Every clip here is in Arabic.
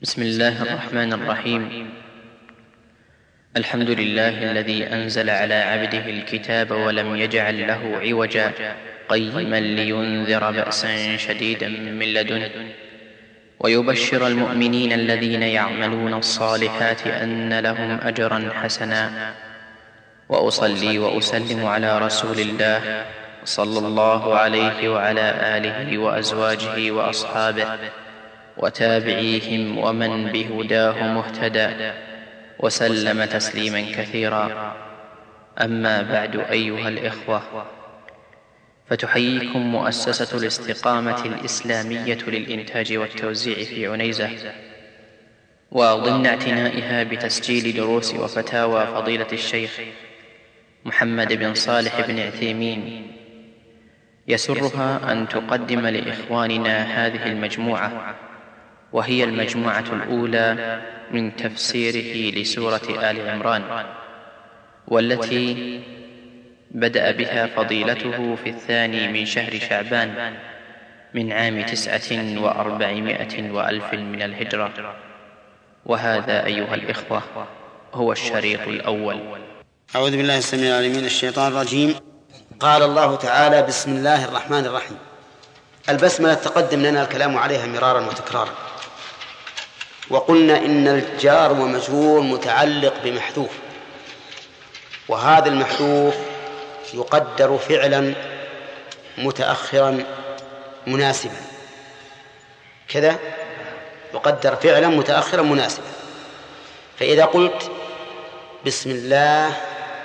بسم الله الرحمن الرحيم. الحمد لله الذي أنزل على عبده الكتاب ولم يجعل له عوجا. قيما لينذر بأسا شديدا من لدنه. ويبشر المؤمنين الذين يعملون الصالحات أن لهم أجرا حسنا. وأصلي وأسلم على رسول الله صلى الله عليه وعلى آله وأزواجه وأصحابه. وتابعيهم ومن بهداه مهتدى وسلم تسليما كثيرا. أما بعد أيها الإخوة فتحييكم مؤسسة الاستقامة الإسلامية للإنتاج والتوزيع في عنيزة. وضمن اعتنائها بتسجيل دروس وفتاوى فضيلة الشيخ محمد بن صالح بن عثيمين. يسرها أن تقدم لإخواننا هذه المجموعة. وهي المجموعة الأولى من تفسيره لسورة آل عمران والتي بدأ بها فضيلته في الثاني من شهر شعبان من عام تسعة وأربعمائة وألف من الهجرة. وهذا أيها الإخوة هو الشريط الأول. أعوذ بالله السميع العليم من الشيطان الرجيم. قال الله تعالى بسم الله الرحمن الرحيم. البسملة تقدم لنا الكلام عليها مرارا وتكرارا. وقلنا إن الجار ومجرور متعلق بمحذوف وهذا المحذوف يقدر فعلا متأخرا مناسبا. كذا؟ يقدر فعلا متأخرا مناسبا. فإذا قلت بسم الله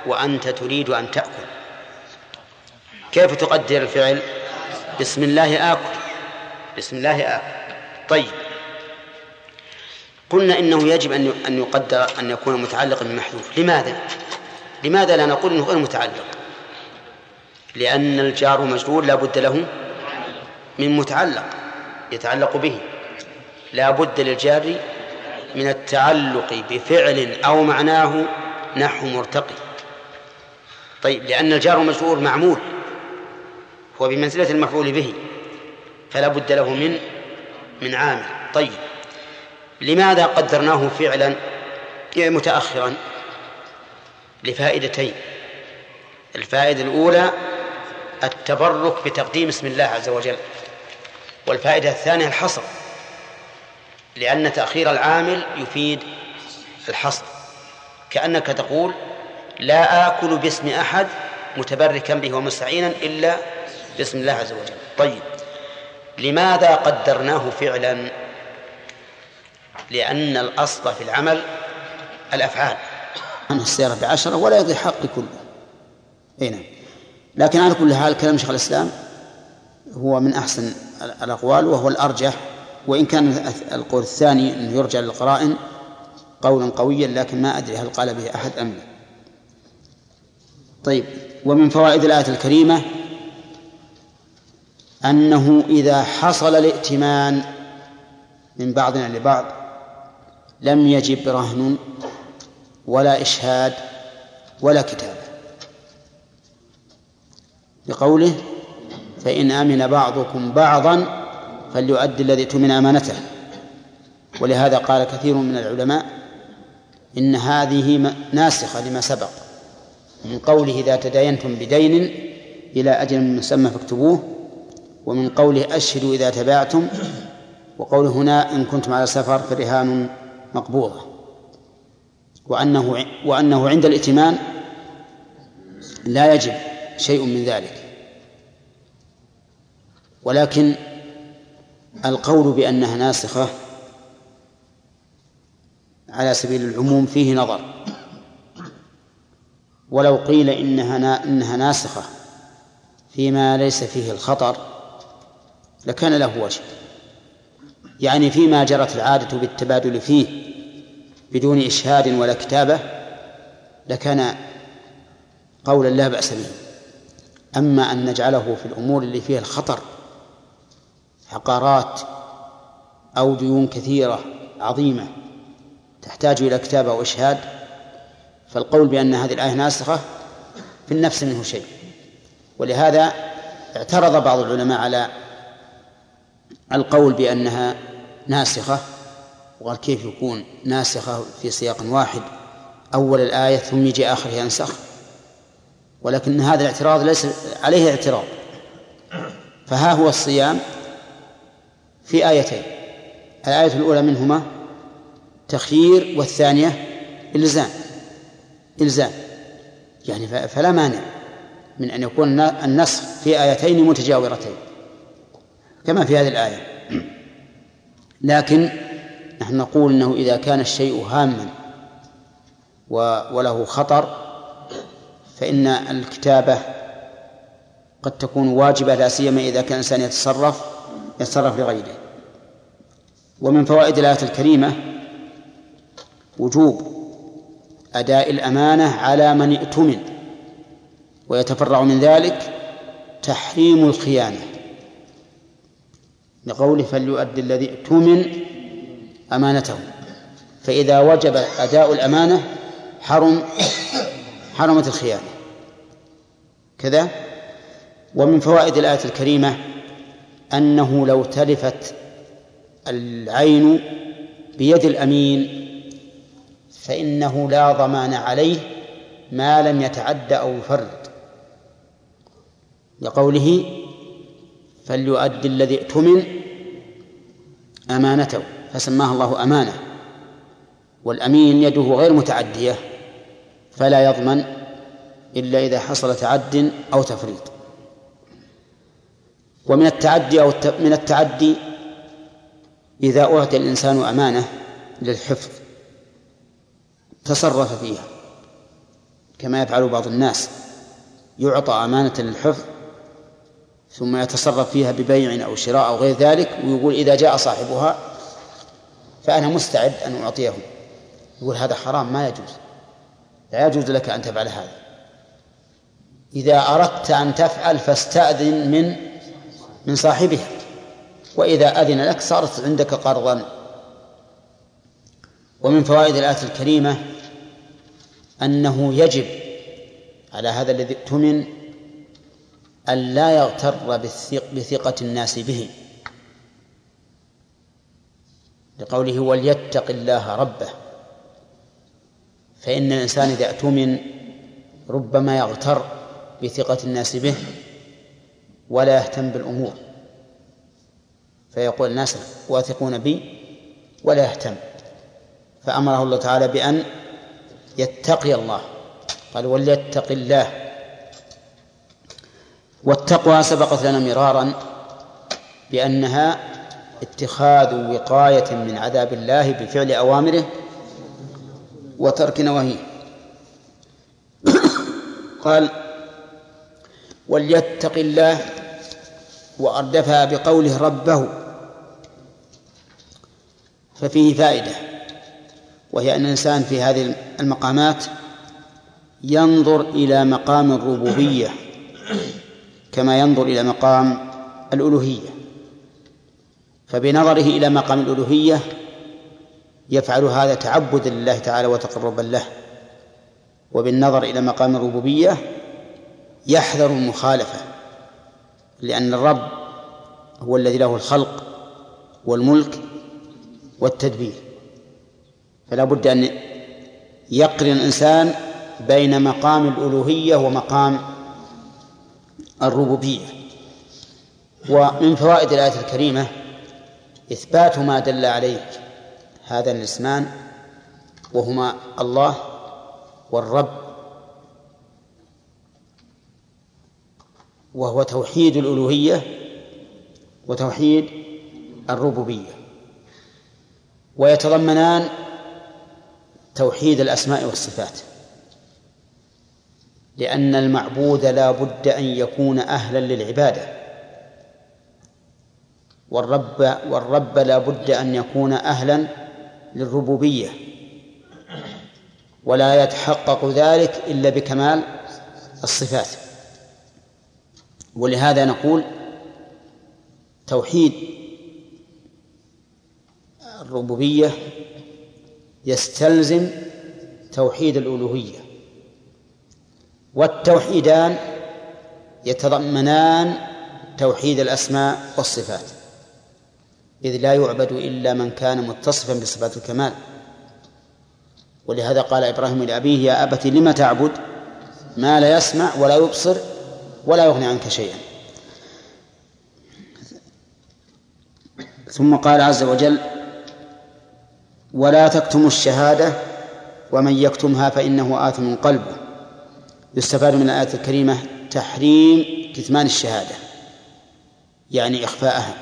وأنت تريد أن تأكل كيف تقدر الفعل؟ بسم الله آكل. بسم الله آكل. طيب. قلنا إنه يجب أن أن يقدر أن يكون متعلقا بمحذوف لماذا؟ لماذا لا نقول إنه غير متعلق؟ لأن الجار مجرور لا بد له من متعلق يتعلق به. لا بد للجار من التعلق بفعل أو معناه نحو مرتقي. طيب لأن الجار مجرور معمول هو بمنزلة المفعول به فلا بد له من من عامل. طيب. لماذا قدرناه فعلا؟ متأخرا. لفائدتين. الفائدة الأولى التبرك بتقديم اسم الله عز وجل. والفائدة الثانية الحصر. لأن تأخير العامل يفيد الحصر. كأنك تقول لا آكل باسم أحد متبركا به ومستعينا إلا باسم الله عز وجل. طيب لماذا قدرناه فعلا؟ لأن الأصل في العمل الأفعال. عن السيارة بعشرة ولا يضيع حقي كله أي نعم. لكن على كل حال كلام شيخ الإسلام هو من أحسن الأقوال وهو الأرجح وإن كان القول الثاني أنه يرجع للقرائن قولا قويا لكن ما أدري هل قال به أحد أم لا. طيب ومن فوائد الآية الكريمة أنه إذا حصل الائتمان من بعضنا لبعض لم يجب رهن ولا إشهاد ولا كتابة لقوله فإن أمن بعضكم بعضا فليؤدي الذي اؤتمن أمانته. ولهذا قال كثير من العلماء إن هذه ناسخة لما سبق من قوله إذا تداينتم بدين إلى أجل مسمى فاكتبوه ومن قوله أشهدوا إذا تبعتم وقوله هنا إن كنتم على سفر فرهان مقبوضة. وأنه وأنه عند الائتمان لا يجب شيء من ذلك. ولكن القول بأنها ناسخة على سبيل العموم فيه نظر. ولو قيل إنها إنها ناسخة فيما ليس فيه الخطر لكان له وجه. يعني فيما جرت العادة بالتبادل فيه بدون إشهاد ولا كتابة لكان قولا لا بأس به. أما أن نجعله في الأمور اللي فيها الخطر عقارات أو ديون كثيرة عظيمة تحتاج إلى كتابة وإشهاد فالقول بأن هذه الآية ناسخة في النفس منه شيء. ولهذا اعترض بعض العلماء على القول بأنها ناسخة وقال كيف يكون ناسخة في سياق واحد؟ أول الآية ثم يجي آخرها ينسخ. ولكن هذا الاعتراض ليس عليه اعتراض. فها هو الصيام في آيتين. الآية الأولى منهما تخيير والثانية إلزام. إلزام. يعني فلا مانع من أن يكون النسخ في آيتين متجاورتين. كما في هذه الآية. لكن نحن نقول أنه إذا كان الشيء هاما وله خطر فإن الكتابة قد تكون واجبة لا سيما إذا كان الإنسان يتصرف يتصرف لغيره. ومن فوائد الآية الكريمة وجوب أداء الأمانة على من ائتمن ويتفرع من ذلك تحريم الخيانة. لقوله فليؤدي الذي ائتمن أمانته. فإذا وجب أداء الأمانة حرم حرمت الخيانة. كذا؟ ومن فوائد الآية الكريمة أنه لو تلفت العين بيد الأمين فإنه لا ضمان عليه ما لم يتعد أو يفرد لقوله فليؤدي الذي ائتمن أمانته فسماها الله أمانة. والأمين يده غير متعدية فلا يضمن إلا إذا حصل تعد أو تفريط. ومن التعدي أو من التعدي إذا أعطي الإنسان أمانة للحفظ تصرف فيها كما يفعل بعض الناس. يعطى أمانة للحفظ ثم يتصرف فيها ببيع أو شراء أو غير ذلك ويقول إذا جاء صاحبها فأنا مستعد أن أعطيه. يقول هذا حرام ما يجوز. لا يجوز لك أن تفعل هذا. إذا أردت أن تفعل فاستأذن من من صاحبها. وإذا أذن لك صارت عندك قرضا. ومن فوائد الآية الكريمة أنه يجب على هذا الذي اؤتمن أن لا يغتر بثقة الناس به. لقوله وليتق الله ربه. فإن الإنسان إذا اؤتمن ربما يغتر بثقة الناس به ولا يهتم بالأمور. فيقول الناس واثقون بي ولا يهتم. فأمره الله تعالى بأن يتقي الله. قال وليتق الله. والتقوى سبقت لنا مرارا بأنها اتخاذ وقاية من عذاب الله بفعل أوامره وترك نواهيه. قال وليتق الله وأردفها بقوله ربه ففيه فائدة وهي أن الإنسان في هذه المقامات ينظر إلى مقام الربوبية. كما ينظر إلى مقام الألوهية. فبنظره إلى مقام الألوهية يفعل هذا تعبدا لله تعالى وتقربا له. وبالنظر إلى مقام الربوبية يحذر المخالفة لأن الرب هو الذي له الخلق والملك والتدبير. فلا بد أن يقرن الإنسان بين مقام الألوهية ومقام الربوبية. ومن فوائد الآية الكريمة إثبات ما دل عليه هذا الإسمان وهما الله والرب وهو توحيد الألوهية وتوحيد الربوبية. ويتضمنان توحيد الأسماء والصفات. لأن المعبود لا بد أن يكون أهلا للعبادة. والرب والرب لا بد أن يكون أهلا للربوبية. ولا يتحقق ذلك إلا بكمال الصفات. ولهذا نقول توحيد الربوبية يستلزم توحيد الألوهية. والتوحيدان يتضمنان توحيد الأسماء والصفات. إذ لا يعبد إلا من كان متصفا بصفات الكمال. ولهذا قال إبراهيم لأبيه يا أبت لم تعبد ما لا يسمع ولا يبصر ولا يغني عنك شيئا. ثم قال عز وجل ولا تكتموا الشهادة ومن يكتمها فإنه آثم قلبه. يستفاد من الآية الكريمة تحريم كتمان الشهادة يعني إخفاءها.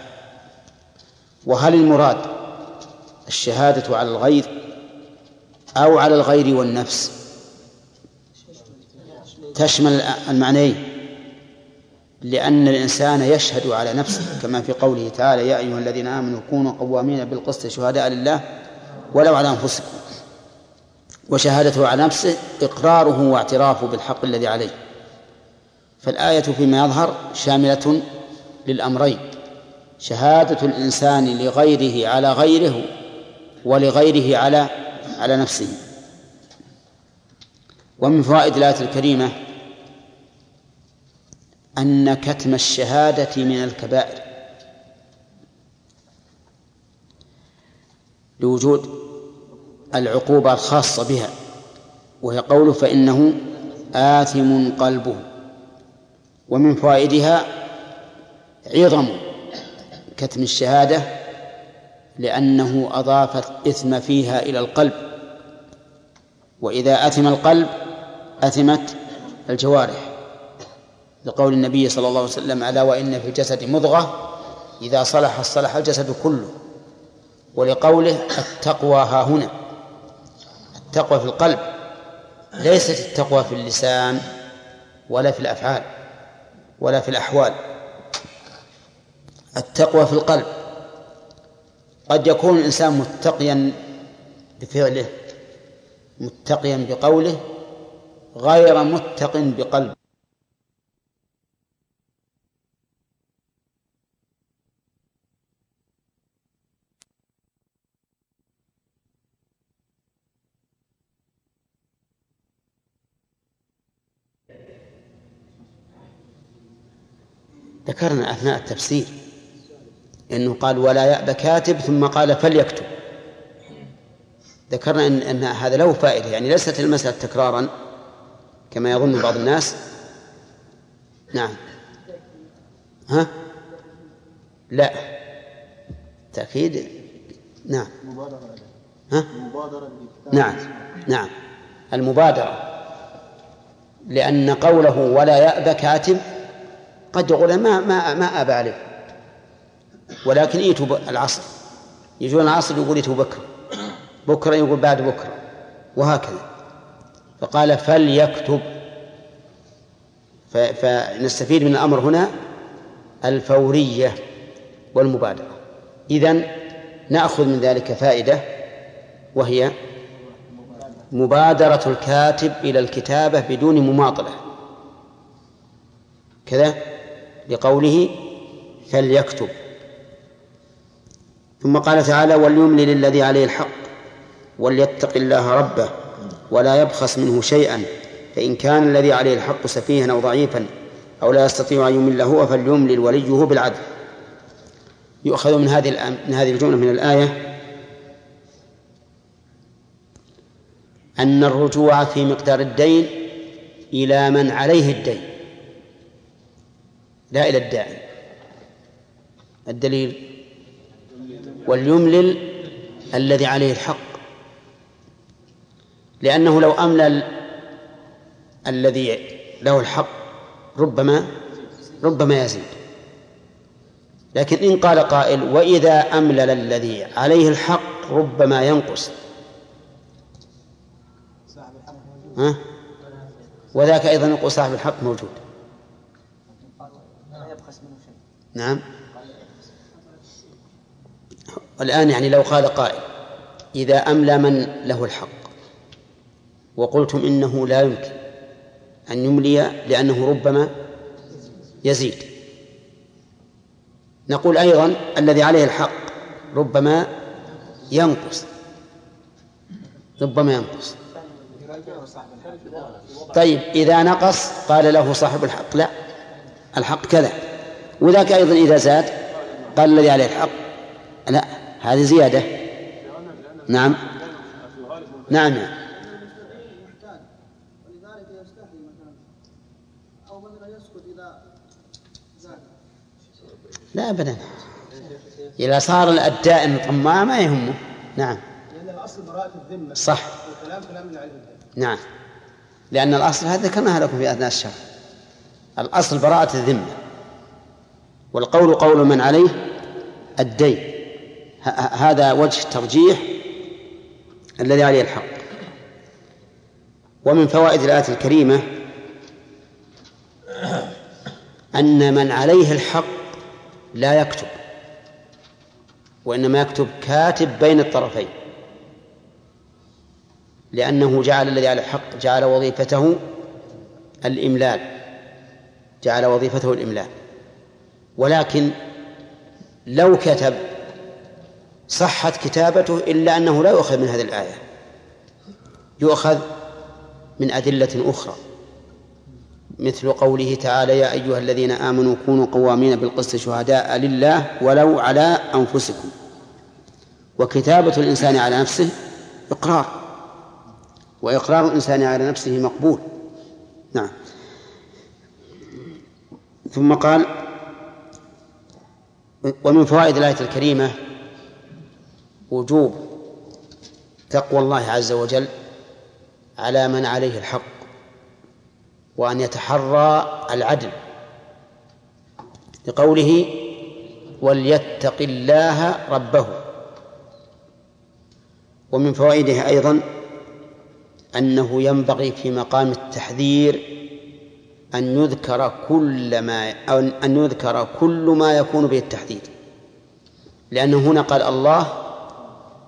وهل المراد الشهادة على الغير أو على الغير والنفس؟ تشمل المعنيين لأن الإنسان يشهد على نفسه كما في قوله تعالى يا أيها الذين آمنوا كونوا قوامين بالقسط شهداء لله ولو على أنفسكم. وشهادته على نفسه إقراره واعترافه بالحق الذي عليه. فالآية فيما يظهر شاملة للأمرين شهادة الإنسان لغيره على غيره ولغيره على على نفسه. ومن فوائد الآية الكريمة أن كتم الشهادة من الكبائر. لوجود العقوبة الخاصة بها وهي قوله فإنه آثم قلبه ومن فوائدها عظم كتم الشهادة لأنه أضاف الإثم فيها إلى القلب وإذا أثم القلب أثمت الجوارح لقول النبي صلى الله عليه وسلم ألا وإن في الجسد مضغة إذا صلح صلح الجسد كله. ولقوله التقوى ها هنا. التقوى في القلب ليست التقوى في اللسان ولا في الأفعال ولا في الأحوال. التقوى في القلب قد يكون الإنسان متقيا بفعله متقيا بقوله غير متق بقلبه. ذكرنا أثناء التفسير أنه قال ولا يأبى كاتب ثم قال فليكتب. ذكرنا إن, أن هذا له فائدة يعني ليست المسألة تكرارا كما يظن بعض الناس. نعم. ها؟ لا. تأكيد؟ نعم. ها؟ نعم. نعم. المبادرة. لأن قوله ولا يأبى كاتب قد يقول ما ما ما أبى عليه ولكن ايتوا العصر. يجون العصر يقول ايتوا بكرة. بكرة يقول بعد بكرة. وهكذا. فقال فليكتب. فنستفيد من الأمر هنا الفورية والمبادرة. إذن نأخذ من ذلك فائدة وهي مبادرة الكاتب إلى الكتابة بدون مماطلة. كذا؟ لقوله فليكتب. ثم قال تعالى وليملل الذي عليه الحق وليتق الله ربه ولا يبخس منه شيئا فإن كان الذي عليه الحق سفيها أو ضعيفا أو لا يستطيع أن يمل هو فليملل وليه بالعدل. يؤخذ من هذه من هذه الجملة من الآية أن الرجوع في مقدار الدين إلى من عليه الدين. لا إلى الداعي. الدليل وليملل الذي عليه الحق. لأنه لو أملل الذي له الحق ربما ربما يزيد. لكن إن قال قائل وإذا أملل الذي عليه الحق ربما ينقص. ها؟ وذاك أيضا يقول صاحب الحق موجود. نعم. والآن يعني لو قال قائل إذا أملى من له الحق؟ وقلتم إنه لا يمكن أن يملي لأنه ربما يزيد. نقول أيضا الذي عليه الحق ربما ينقص. ربما ينقص. طيب إذا نقص قال له صاحب الحق لا الحق كذا. وذاك أيضا إذا زاد قال الذي عليه الحق. لا هذه زيادة. نعم. نعم. نعم لا أبدا. إذا صار الدائم طماع ما يهمه. نعم. صح. نعم. لأن الأصل هذا ذكرناها لكم في أثناء الشهر. الأصل براءة الذمة. والقول قول من عليه الدين. هذا وجه الترجيح الذي عليه الحق. ومن فوائد الآية الكريمة أن من عليه الحق لا يكتب وإنما يكتب كاتب بين الطرفين لأنه جعل الذي على الحق جعل وظيفته الإملال جعل وظيفته الإملال. ولكن لو كتب صحت كتابته إلا أنه لا يؤخذ من هذه الآية. يؤخذ من أدلة أخرى مثل قوله تعالى يا أيها الذين آمنوا كونوا قوامين بالقسط شهداء لله ولو على أنفسكم. وكتابة الإنسان على نفسه إقرار وإقرار الإنسان على نفسه مقبول. نعم. ثم قال ومن فوائد الآية الكريمة وجوب تقوى الله عز وجل على من عليه الحق وأن يتحرى العدل لقوله وليتق الله ربه ومن فوائدها أيضا أنه ينبغي في مقام التحذير أن يذكر كل ما أن يذكر كل ما يكون به التحذير لأنه هنا قال الله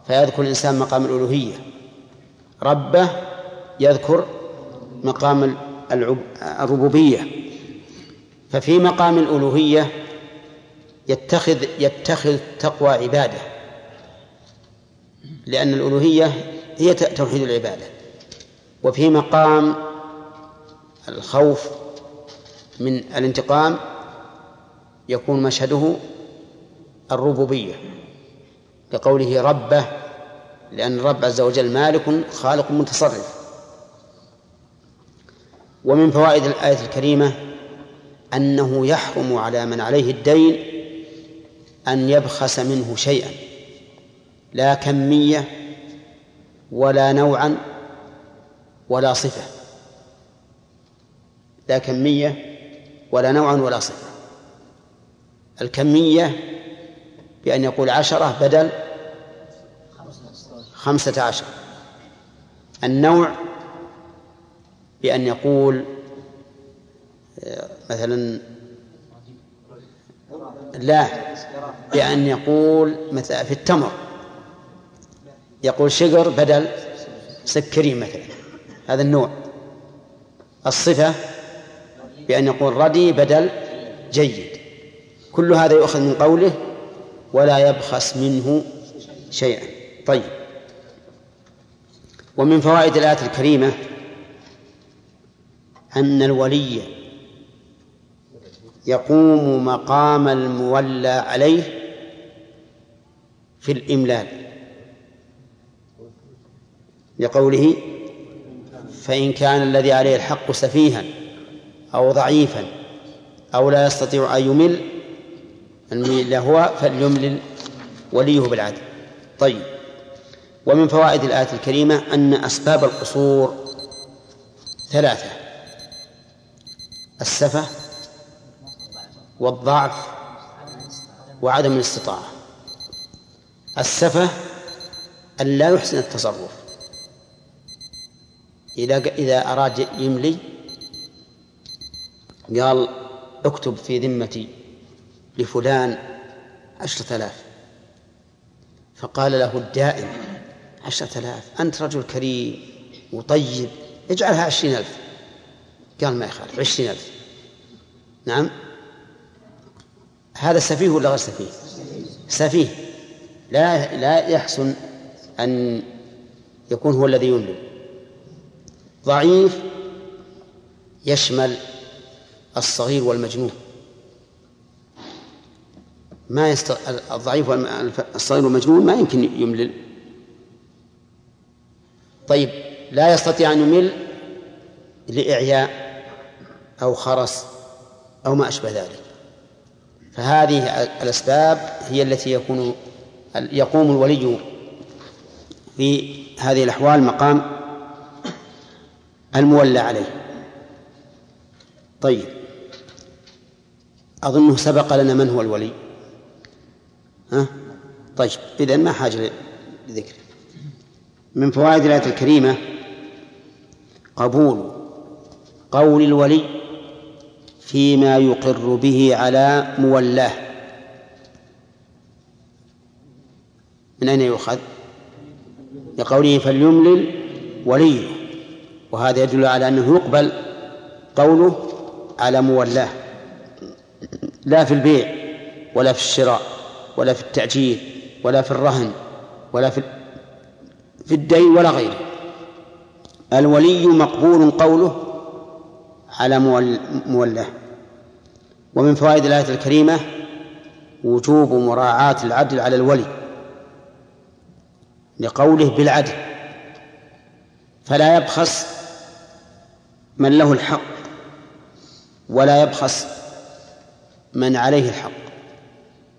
فيذكر الإنسان مقام الألوهية. ربه يذكر مقام الربوبية. ففي مقام الألوهية يتخذ يتخذ تقوى عبادة. لأن الألوهية هي توحيد العبادة. وفي مقام الخوف من الانتقام يكون مشهده الربوبية لقوله ربه لأن الرب عز وجل مالك خالق متصرف. ومن فوائد الآية الكريمة أنه يحرم على من عليه الدين أن يبخس منه شيئا لا كمية ولا نوعا ولا صفة. لا كمية ولا نوعا ولا صفة. الكمية بأن يقول عشرة بدل خمسة عشر. النوع بأن يقول آه، مثلا لا بأن يقول مثلا في التمر يقول شجر بدل سكري مثلا. هذا النوع. الصفة بأن يقول ردي بدل جيد. كل هذا يؤخذ من قوله ولا يبخس منه شيئا. طيب. ومن فوائد الآية الكريمة أن الولي يقوم مقام المولى عليه في الإملال. لقوله فإن كان الذي عليه الحق سفيها. أو ضعيفا أو لا يستطيع أن يمل الميل هو فليملل وليه بالعدل. طيب ومن فوائد الآية الكريمة أن أسباب القصور ثلاثة السفة والضعف وعدم الاستطاعة. السفة أن لا يحسن التصرف. إذا إذا أراد يملي قال اكتب في ذمتي لفلان عشرة آلاف. فقال له الدائم عشرة آلاف أنت رجل كريم وطيب اجعلها عشرين ألف. قال ما يخالف عشرين ألف. نعم. هذا سفيه ولا غير سفيه؟ سفيه. لا لا يحسن أن يكون هو الذي يملك. ضعيف يشمل الصغير والمجنون. ما يست... الضعيف والصغير والمجنون ما يمكن يملل. طيب لا يستطيع أن يمل لإعياء أو خرس أو ما أشبه ذلك. فهذه الأسباب هي التي يكون يقوم الولي في هذه الأحوال مقام المولى عليه. طيب. أظنه سبق لنا من هو الولي. ها؟ طيب إذن ما حاجة لذكر. من فوائد الآية الكريمة قبول قول الولي فيما يقر به على مولاه. من أين يؤخذ؟ لقوله فليملل وليه. وهذا يدل على أنه يقبل قوله على مولاه. لا في البيع ولا في الشراء ولا في التأجير ولا في الرهن ولا في في الدين ولا غيره. الولي مقبول قوله على مولاه. ومن فوائد الآية الكريمة وجوب مراعاة العدل على الولي لقوله بالعدل. فلا يبخس من له الحق ولا يبخس من عليه الحق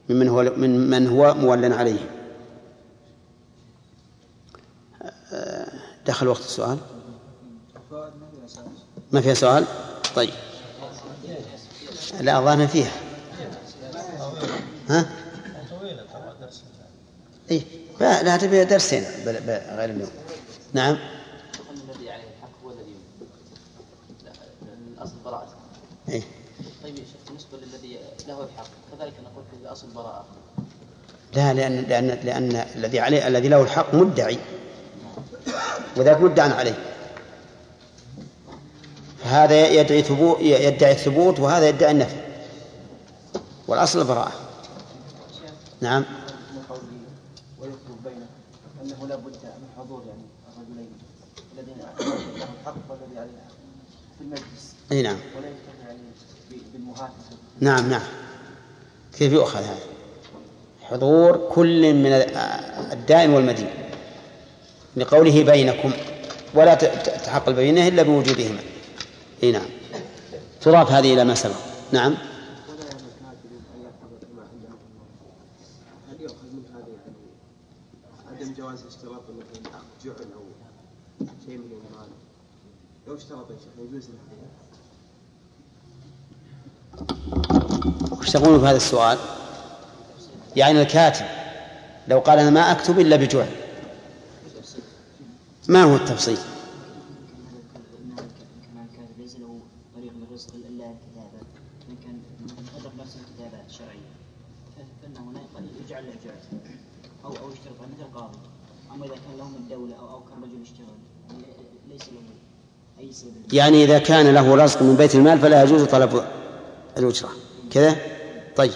ممن هو من من هو مولى عليه. دخل وقت السؤال؟ ما فيها سؤال؟ طيب. لا الظاهر فيها. ها؟ اي لا تبي درسين غير اليوم. نعم. الذي عليه الحق هو الذي الأصل براءته إيه؟ طيب يا شيخ بالنسبة له الحق. كذلك نقول في الأصل براءة. لا لأن لأن لأن الذي عليه الذي له الحق مدعي. وذاك مدعى عليه. فهذا يدعي ثبوت يدعي الثبوت وهذا يدعي النفي. والأصل البراءه نعم. بينه أنه لا بد من حضور يعني الرجلين الذين لهم الحق والذي عليه الحق في المجلس. إي نعم. ولا يعني بالمهاتفة. نعم نعم. كيف يؤخذ هذا؟ حضور كل من الدائم والمدين. لقوله بينكم. ولا تحقق بينه إلا بوجودهما إي نعم. تضاف هذه إلى ما سبق. نعم. جواز اشتراط مثلا اخذ جعل أو شيء من المال لو اشترط يا شيخ يجوز وش تقولون في هذا السؤال؟ يعني الكاتب لو قال أنا ما أكتب إلا بجعل ما هو التفصيل؟ يعني إذا كان له رزق من بيت المال فلا يجوز طلب الأجرة كذا طيب.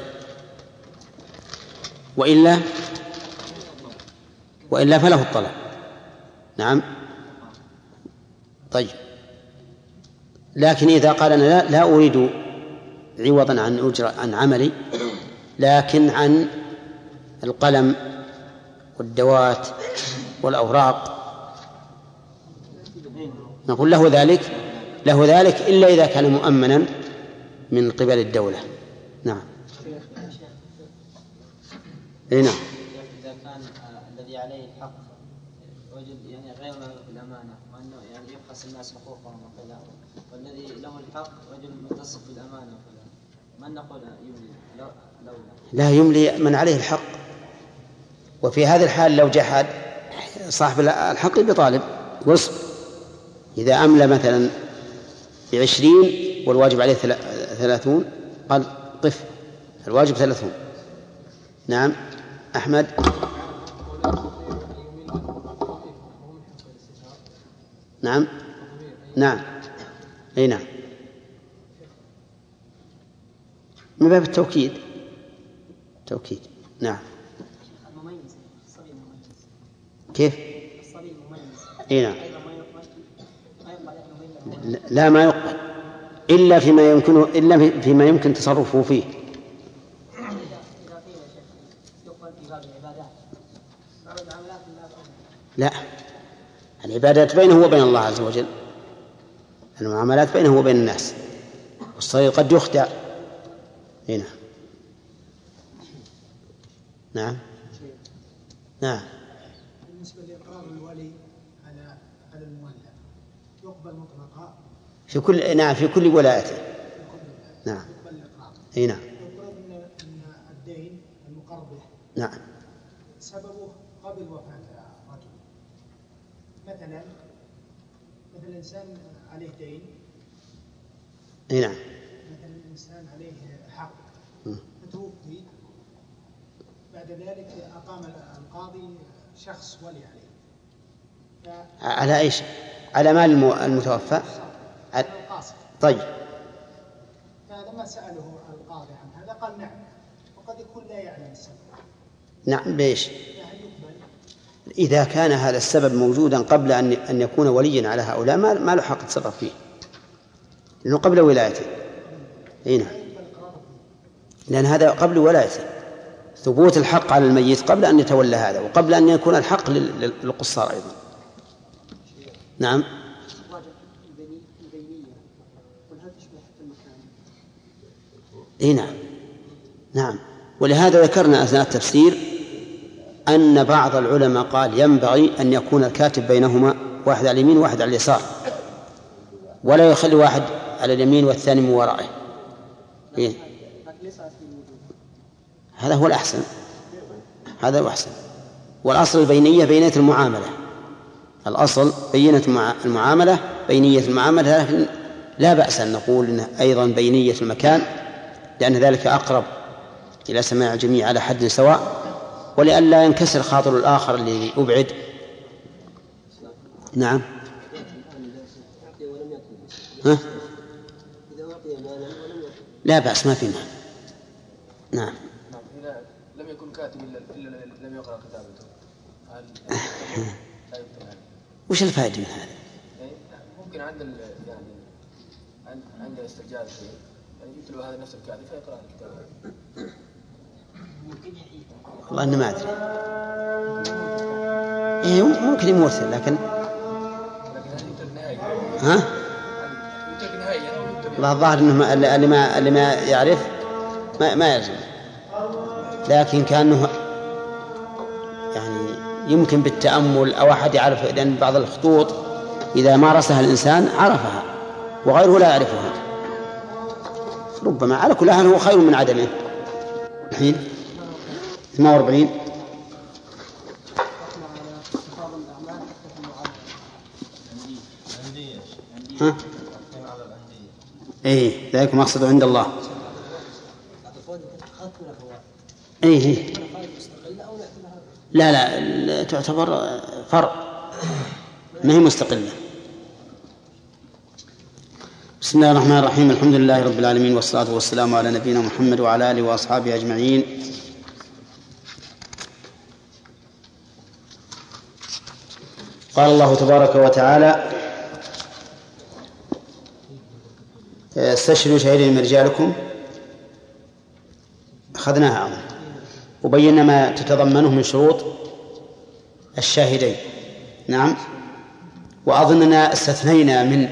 وإلا وإلا فله الطلب نعم. طيب. لكن إذا قال أنا لا, لا أريد عوضا عن أجرة عن عملي لكن عن القلم والدوات والأوراق. نقول له ذلك له ذلك إلا إذا كان مؤمنا من قبل الدولة. نعم. إي نعم. إذا كان الذي عليه الحق وجد يعني غير بالامانه وأنه يعني يبخس الناس حقوقهم وكذا والذي له الحق رجل متصف بالأمانة وكذا ما نقول يملي؟ لولا لا يملي من عليه الحق. وفي هذه الحال لو جحد صاحب الحق بطالب وصف. إذا أملى مثلا بعشرين والواجب عليه ثلاثون قال قف الواجب ثلاثون. نعم. أحمد. نعم. نعم. أي نعم. من باب التوكيد. توكيد. نعم. كيف؟ أي نعم. لا ما يقبل. إلا فيما يمكن إلا فيما يمكن تصرفه فيه. لا. العبادات بينه وبين الله عز وجل. المعاملات بينه وبين الناس. والصغير قد يخدع. هنا نعم. نعم. بالنسبة لإقرار الولي على على المولى يقبل مطلقا؟ في كل نعم في كل ولايته. نعم. يقبل الإقرار. اي نعم. يقرر أن أن الدين المقرر نعم سببه قبل وفاة الرجل مثلا مثلا إنسان عليه دين؟ نعم. مثلا إنسان عليه حق. فتوفي. بعد ذلك أقام القاضي شخص ولي عليه. على إيش؟ على مال الم- المتوفى؟ على- فالقاصر طيب. فهذا ما سأله القاضي عن هذا قال نعم. وقد يكون لا يعلم السبب نعم بإيش؟ إذا كان هذا السبب موجودا قبل أن أن يكون وليا على هؤلاء ما ما له حق يتصرف فيه. لأنه قبل ولايته. أي نعم. لأن هذا قبل ولايته. ثبوت الحق على الميت قبل أن يتولى هذا وقبل أن يكون الحق لل- لل- للقصار أيضا. نعم. إي نعم. نعم. ولهذا ذكرنا أثناء التفسير أن بعض العلماء قال ينبغي أن يكون الكاتب بينهما واحد على اليمين وواحد على اليسار ولا يخلي واحد على اليمين والثاني من ورائه. إيه؟ هذا هو الأحسن. هذا هو احسن والأصل البينية بينيه المعاملة. الأصل بينة المع- المعاملة بينية المعاملة لكن لا بأس أن نقول انه أيضا بينية المكان لأن ذلك أقرب إلى سماع الجميع على حد سواء. ولئلا ينكسر خاطر الآخر الذي أبعد. نعم. ها؟ لا بأس ما في مانع. نعم. نعم لم يكن كاتب إلا إلا لم يقرأ كتابته؟ وش الفائدة من هذا؟ يعني ممكن عند ال- يعني عند عند استرجاع الشيء يعني جبت له هذا نفس الكاتب فيقرأ الكتاب. والله إني ما أدري. إيه ممكن يمرسل لكن؟ ها؟ والله الظاهر إنه اللي ما اللي ما يعرف ما, ما يلزم لكن كأنه يعني يمكن بالتأمل أو أحد يعرف لأن بعض الخطوط إذا مارسها الإنسان عرفها وغيره لا يعرفها. ربما على كل حال هو خير من عدمه. الحين 48 ها؟ إيه ذلك مقصد عند الله. إيه إيه. لا لا تعتبر فرع ما هي مستقلة. بسم الله الرحمن الرحيم. الحمد لله رب العالمين والصلاة والسلام على نبينا محمد وعلى آله وأصحابه أجمعين. قال الله تبارك وتعالى استشهدوا شهيدين من رجالكم أخذناها. أظن وبينا ما تتضمنه من شروط الشاهدين. نعم. وأظننا استثنينا من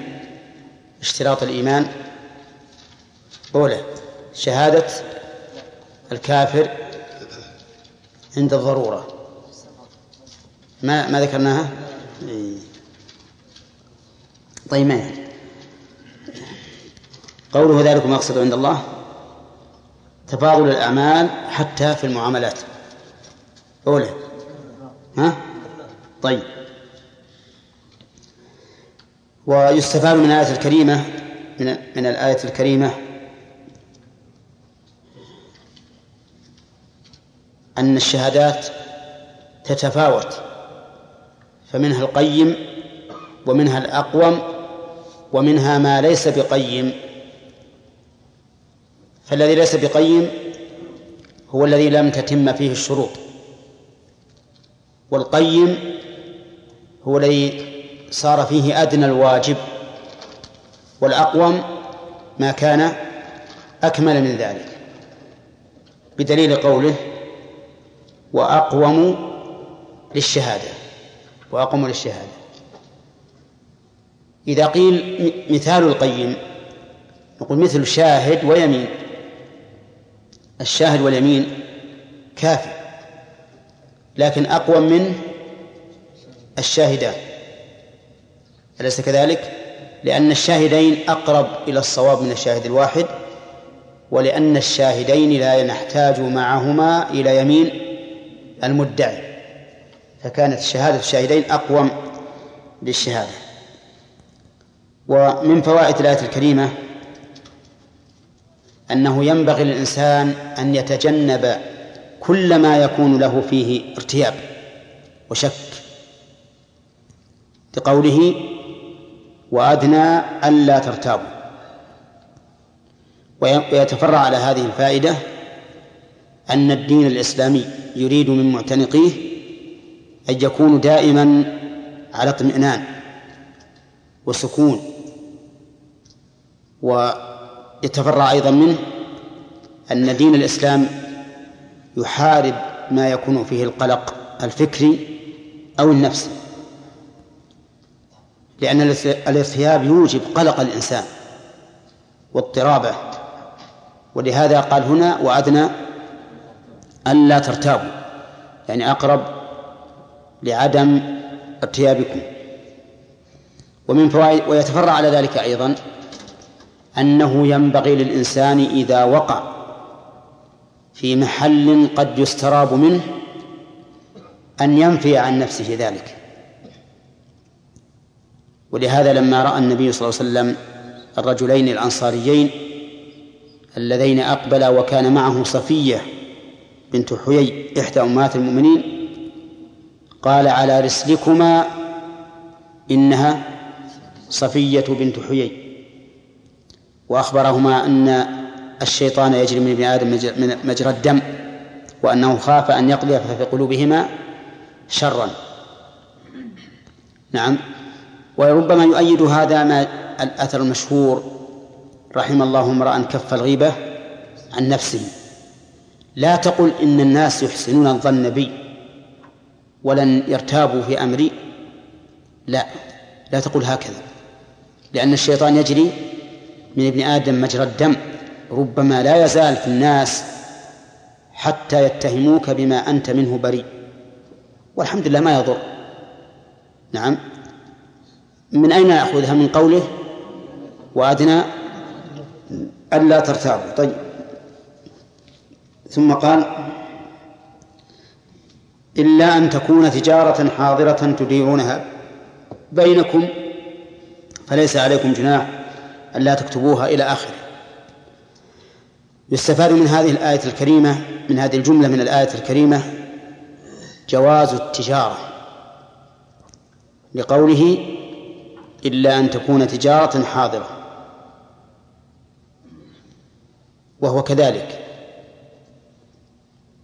اشتراط الإيمان. أولى شهادة الكافر عند الضرورة. ما ما ذكرناها؟ طيب ما يعني. قوله ذلك مقصد عند الله؟ تفاضل الأعمال حتى في المعاملات. أولى. ها؟ طيب. ويستفاد من الآية الكريمة من من الآية الكريمة أن الشهادات تتفاوت. فمنها القيم ومنها الأقوم ومنها ما ليس بقيم. فالذي ليس بقيم هو الذي لم تتم فيه الشروط. والقيم هو الذي صار فيه أدنى الواجب. والأقوم ما كان أكمل من ذلك بدليل قوله وأقوم للشهادة. وأقوم للشهادة. إذا قيل مثال القيم نقول مثل شاهد ويمين. الشاهد واليمين كافي لكن أقوى من الشاهدان. أليس كذلك؟ لأن الشاهدين أقرب إلى الصواب من الشاهد الواحد ولأن الشاهدين لا نحتاج معهما إلى يمين المدعي. فكانت شهادة الشاهدين أقوم للشهادة ومن فوائد الآية الكريمة أنه ينبغي للإنسان أن يتجنب كل ما يكون له فيه ارتياب وشك. لقوله وأدنى ألا ترتابوا. ويتفرع على هذه الفائدة أن الدين الإسلامي يريد من معتنقيه أن يكونوا دائما على اطمئنان وسكون ويتفرع أيضا منه أن دين الإسلام يحارب ما يكون فيه القلق الفكري أو النفسي لأن الارتياب يوجب قلق الإنسان واضطرابه. ولهذا قال هنا وأدنى ألا ترتابوا يعني أقرب لعدم ارتيابكم ومن فوائد ويتفرع على ذلك أيضا أنه ينبغي للإنسان إذا وقع في محل قد يستراب منه أن ينفي عن نفسه ذلك. ولهذا لما رأى النبي صلى الله عليه وسلم الرجلين الأنصاريين اللذين أقبلا وكان معه صفية بنت حيي إحدى أمهات المؤمنين قال على رسلكما إنها صفية بنت حيي. وأخبرهما أن الشيطان يجري من ابن آدم مجرى الدم وأنه خاف أن يقضي في قلوبهما شرا. نعم. وربما يؤيد هذا ما الأثر المشهور رحم الله امرأ كف الغيبة عن نفسه. لا تقل إن الناس يحسنون الظن بي. ولن يرتابوا في أمري. لا لا تقول هكذا. لأن الشيطان يجري من ابن آدم مجرى الدم. ربما لا يزال في الناس حتى يتهموك بما أنت منه بريء. والحمد لله ما يضر. نعم. من أين نأخذها من قوله وأدنى ألا ترتابوا. طيب. ثم قال إلا أن تكون تجارة حاضرة تديرونها بينكم فليس عليكم جناح ألا تكتبوها إلى آخره. يستفاد من هذه الآية الكريمة من هذه الجملة من الآية الكريمة جواز التجارة لقوله إلا أن تكون تجارة حاضرة وهو كذلك.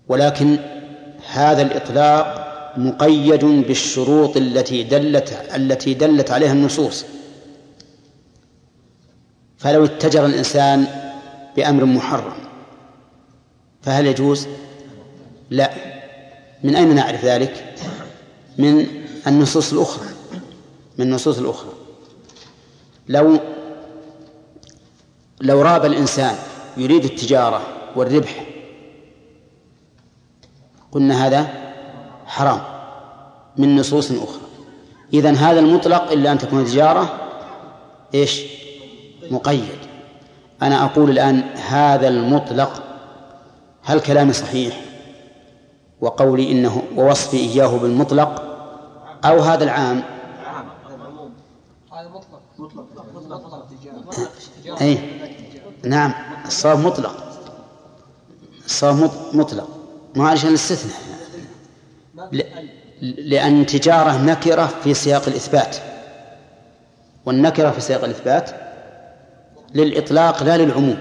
ولكن هذا الإطلاق مقيد بالشروط التي دلت التي دلت عليها النصوص فلو اتجر الإنسان بأمر محرم فهل يجوز؟ لا من أين نعرف ذلك؟ من النصوص الأخرى من النصوص الأخرى لو لو راب الإنسان يريد التجارة والربح قلنا هذا حرام من نصوص أخرى. إذن هذا المطلق إلا أن تكون تجارة إيش؟ مقيد. أنا أقول الآن هذا المطلق هل كلامي صحيح؟ وقولي إنه ووصفي إياه بالمطلق أو هذا العام؟ أي نعم. الصواب مطلق. الصواب مطلق. ما عشان الاستثناء. لأن تجارة نكرة في سياق الإثبات. والنكرة في سياق الإثبات للإطلاق لا للعموم.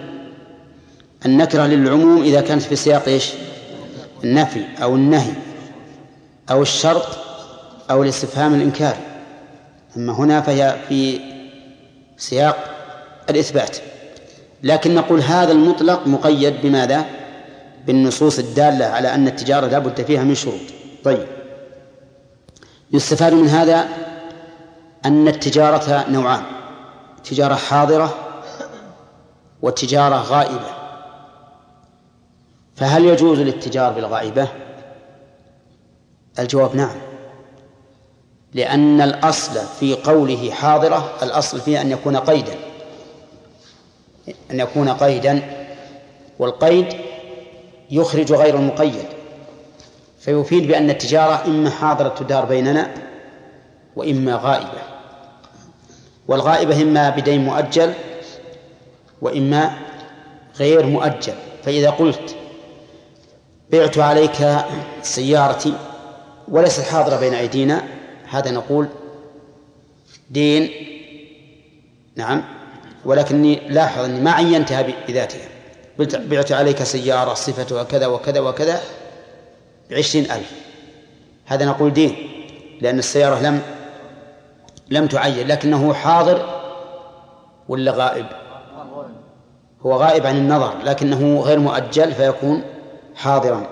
النكرة للعموم إذا كانت في سياق إيش؟ النفي أو النهي أو الشرط أو الاستفهام الإنكاري. أما هنا فهي في سياق الإثبات. لكن نقول هذا المطلق مقيد بماذا؟ بالنصوص الدالة على أن التجارة لا بد فيها من شروط. طيب. يستفاد من هذا أن التجارة نوعان. تجارة حاضرة وتجارة غائبة. فهل يجوز الاتجار بالغائبة؟ الجواب نعم. لأن الأصل في قوله حاضرة الأصل فيه أن يكون قيدا. أن يكون قيدا والقيد يخرج غير المقيد. فيفيد بأن التجارة إما حاضرة تدار بيننا وإما غائبة. والغائبة إما بدين مؤجل وإما غير مؤجل. فإذا قلت بعت عليك سيارتي وليست حاضرة بين أيدينا هذا نقول دين. نعم. ولكني لاحظ أني ما عينتها بذاتها. بعت عليك سيارة صفتها كذا وكذا وكذا بعشرين ألف. هذا نقول دين لأن السيارة لم لم تعين لكنه حاضر ولا غائب؟ هو غائب عن النظر لكنه غير مؤجل فيكون حاضرا.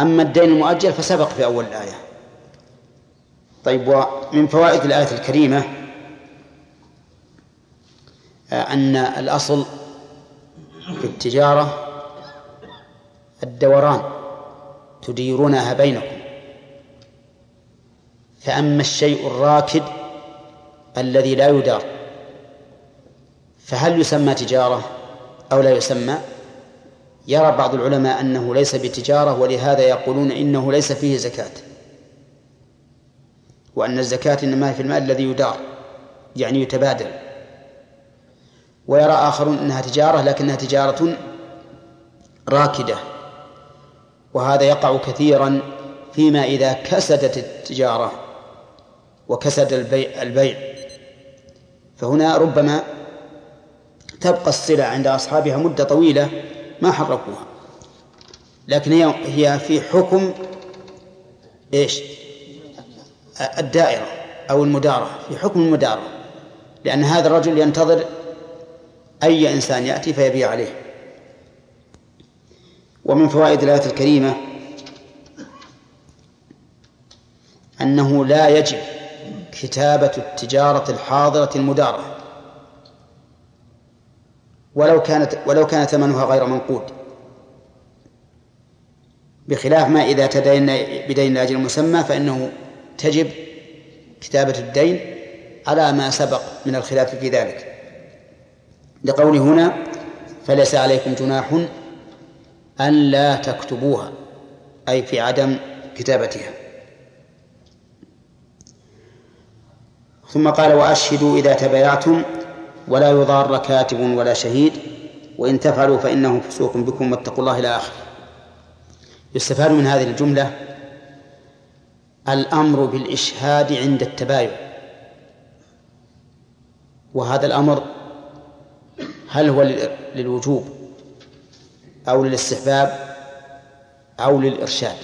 أما الدين المؤجل فسبق في أول الآية. طيب ومن فوائد الآية الكريمة أن الأصل في التجارة الدوران تديرونها بينكم. فأما الشيء الراكد الذي لا يدار فهل يسمى تجارة أو لا يسمى؟ يرى بعض العلماء أنه ليس بتجارة ولهذا يقولون إنه ليس فيه زكاة وأن الزكاة إنما في المال الذي يدار يعني يتبادل ويرى آخرون أنها تجارة لكنها تجارة راكدة. وهذا يقع كثيرا فيما إذا كسدت التجارة وكسد البيع, البيع. فهنا ربما تبقى السلع عند أصحابها مدة طويلة ما حركوها. لكن هي هي في حكم إيش؟ الدائرة أو المدارة في حكم المدارة. لأن هذا الرجل ينتظر أي إنسان يأتي فيبيع عليه. ومن فوائد الآية الكريمة أنه لا يجب كتابة التجارة الحاضرة المدارة. ولو كانت ولو كان ثمنها غير منقود. بخلاف ما إذا تدين بدين لأجل مسمى فإنه تجب كتابة الدين على ما سبق من الخلاف في ذلك. لقوله هنا فليس عليكم جناح أن لا تكتبوها أي في عدم كتابتها. ثم قال وأشهدوا إذا تبايعتم ولا يضار كاتب ولا شهيد وإن تفعلوا فإنه فسوق بكم واتقوا الله إلى آخره. يستفاد من هذه الجملة الأمر بالإشهاد عند التباين وهذا الأمر هل هو للوجوب أو للاستحباب أو للإرشاد؟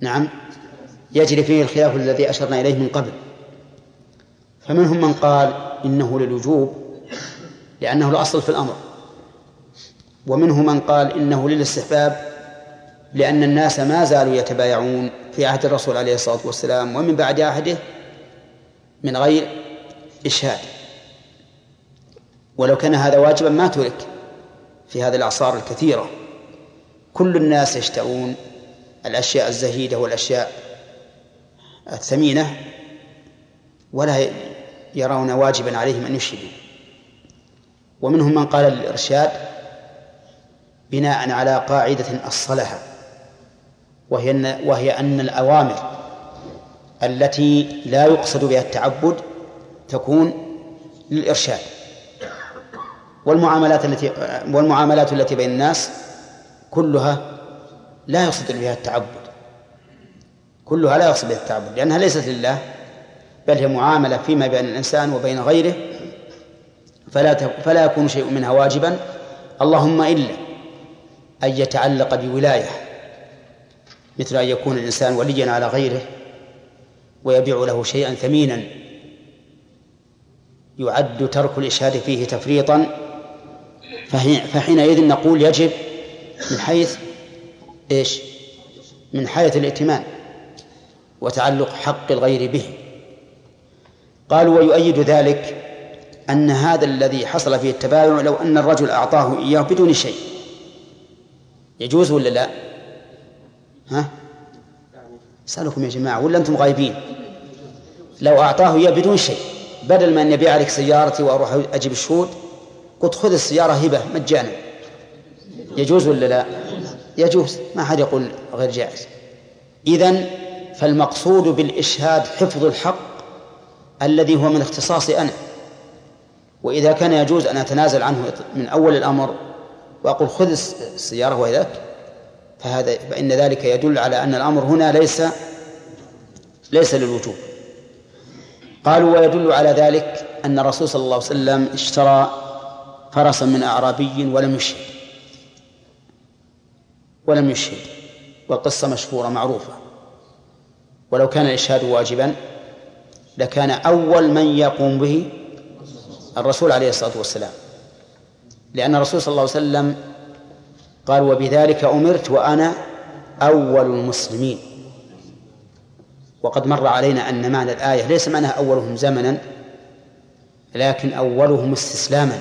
نعم. يجري فيه الخلاف الذي أشرنا إليه من قبل. فمنهم من قال إنه للوجوب لأنه الأصل في الأمر. ومنهم من قال إنه للاستحباب لأن الناس ما زالوا يتبايعون في عهد الرسول عليه الصلاة والسلام ومن بعد عهده من غير إشهاد. ولو كان هذا واجبا ما ترك في هذه الأعصار الكثيرة. كل الناس يشترون الأشياء الزهيدة والأشياء الثمينة ولا يرون واجبا عليهم أن يشهدوا. ومنهم من قال للإرشاد بناء على قاعدة أصلها وهي أن وهي أن الأوامر التي لا يقصد بها التعبد تكون للإرشاد. والمعاملات التي والمعاملات التي بين الناس كلها لا يقصد بها التعبد. كلها لا يقصد بها التعبد لأنها ليست لله بل هي معاملة فيما بين الإنسان وبين غيره فلا فلا يكون شيء منها واجبا. اللهم إلا أن يتعلق بولاية مثل أن يكون الإنسان وليا على غيره ويبيع له شيئا ثمينا يعد ترك الإشهاد فيه تفريطا. فحينئذ نقول يجب من حيث إيش؟ من حيث الائتمان وتعلق حق الغير به قالوا ويؤيد ذلك أن هذا الذي حصل فيه التبايع لو أن الرجل أعطاه إياه بدون شيء يجوز ولا لا؟ ها؟ أسألكم يا جماعة ولا أنتم غايبين؟ لو أعطاه إياه بدون شيء بدل ما أن يبيع لك سيارتي وأروح أجيب الشهود قلت خذ السيارة هبة مجانا. يجوز ولا لا؟ يجوز. ما حد يقول غير جائز. إذن فالمقصود بالإشهاد حفظ الحق الذي هو من اختصاصي أنا. وإذا كان يجوز أن أتنازل عنه من أول الأمر وأقول خذ السيارة وإذاك فهذا فإن ذلك يدل على أن الأمر هنا ليس ليس للوجوب. قالوا ويدل على ذلك أن الرسول صلى الله عليه وسلم اشترى فرسا من أعرابي ولم يشهد. ولم يشهد. والقصة مشهورة معروفة. ولو كان الإشهاد واجبا لكان أول من يقوم به الرسول عليه الصلاة والسلام. لأن الرسول صلى الله عليه وسلم قال وبذلك أمرت وأنا أول المسلمين. وقد مر علينا أن معنى الآية ليس معناها أولهم زمنا لكن أولهم استسلاما.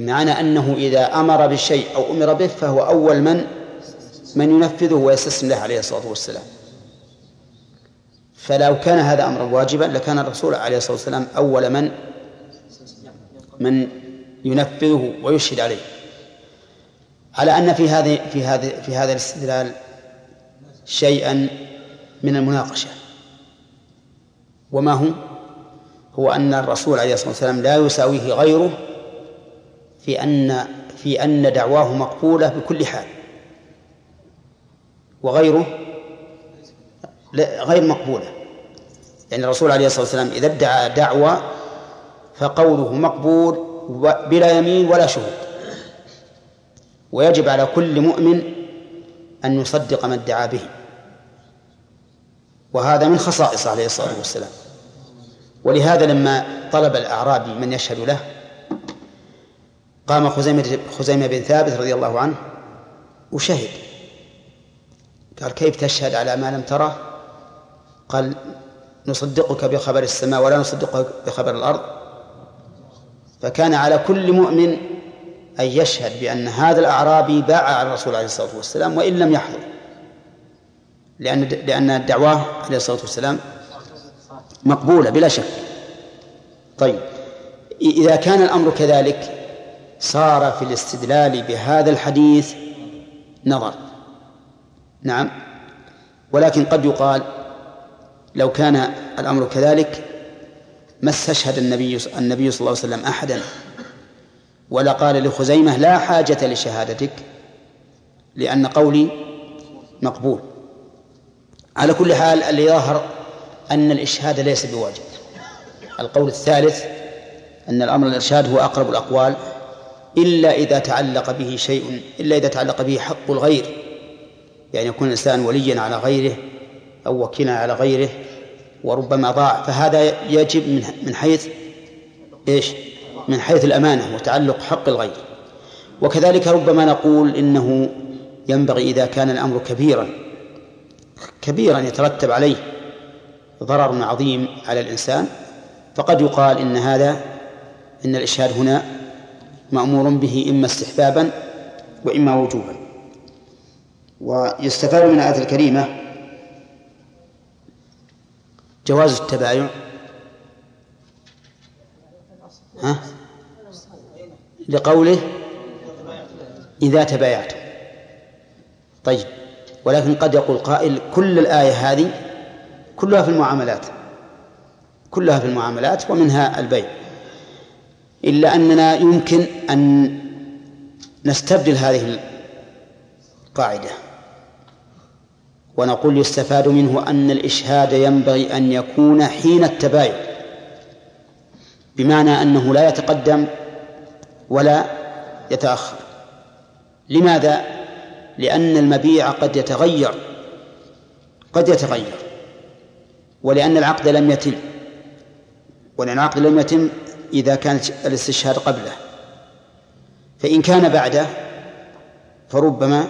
بمعنى أنه إذا أمر بالشيء أو أمر به فهو أول من من ينفذه ويستسلم له عليه الصلاة والسلام. فلو كان هذا أمرا واجبا لكان الرسول عليه الصلاة والسلام أول من من ينفذه ويشهد عليه. على أن في هذه في هذه في هذا الاستدلال شيئا من المناقشة. وما هو؟ هو أن الرسول عليه الصلاة والسلام لا يساويه غيره في أن في أن دعواه مقبولة بكل حال. وغيره غير مقبولة. يعني الرسول عليه الصلاة والسلام إذا ادعى دعوة فقوله مقبول بلا يمين ولا شهود. ويجب على كل مؤمن أن يصدق ما ادعى به. وهذا من خصائصه عليه الصلاة والسلام. ولهذا لما طلب الأعرابي من يشهد له قام خزيمة خزيمة بن ثابت رضي الله عنه وشهد. قال كيف تشهد على ما لم تره؟ قال نصدقك بخبر السماء ولا نصدقك بخبر الأرض. فكان على كل مؤمن أن يشهد بأن هذا الأعرابي باع على الرسول عليه الصلاة والسلام وإن لم يحضر. لأن لأن دعواه عليه الصلاة والسلام مقبولة بلا شك. طيب إذا كان الأمر كذلك صار في الاستدلال بهذا الحديث نظر. نعم. ولكن قد يقال لو كان الأمر كذلك ما استشهد النبي النبي صلى الله عليه وسلم أحدا. ولا قال لخزيمة لا حاجة لشهادتك لأن قولي مقبول. على كل حال اللي يظهر أن الإشهاد ليس بواجب. القول الثالث أن الأمر الإرشاد هو أقرب الأقوال إلا إذا تعلق به شيء إلا إذا تعلق به حق الغير. يعني يكون الإنسان وليا على غيره أو وكيلا على غيره وربما ضاع. فهذا يجب من من حيث إيش؟ من حيث الأمانة وتعلق حق الغير. وكذلك ربما نقول إنه ينبغي إذا كان الأمر كبيرا كبيرا يترتب عليه ضرر عظيم على الإنسان. فقد يقال إن هذا إن الإشهاد هنا مأمور به إما استحبابا وإما وجوبا. ويستفاد من الآية الكريمة جواز التبايع ها؟ لقوله إذا تبايعتم طيب. ولكن قد يقول قائل كل الآية هذه كلها في المعاملات. كلها في المعاملات ومنها البيع. إلا أننا يمكن أن نستبدل هذه القاعدة ونقول يستفاد منه أن الإشهاد ينبغي أن يكون حين التباين بمعنى أنه لا يتقدم ولا يتأخر لماذا؟ لأن المبيع قد يتغير قد يتغير ولأن العقد لم يتم ولأن العقد لم يتم إذا كان الاستشهاد قبله. فإن كان بعده فربما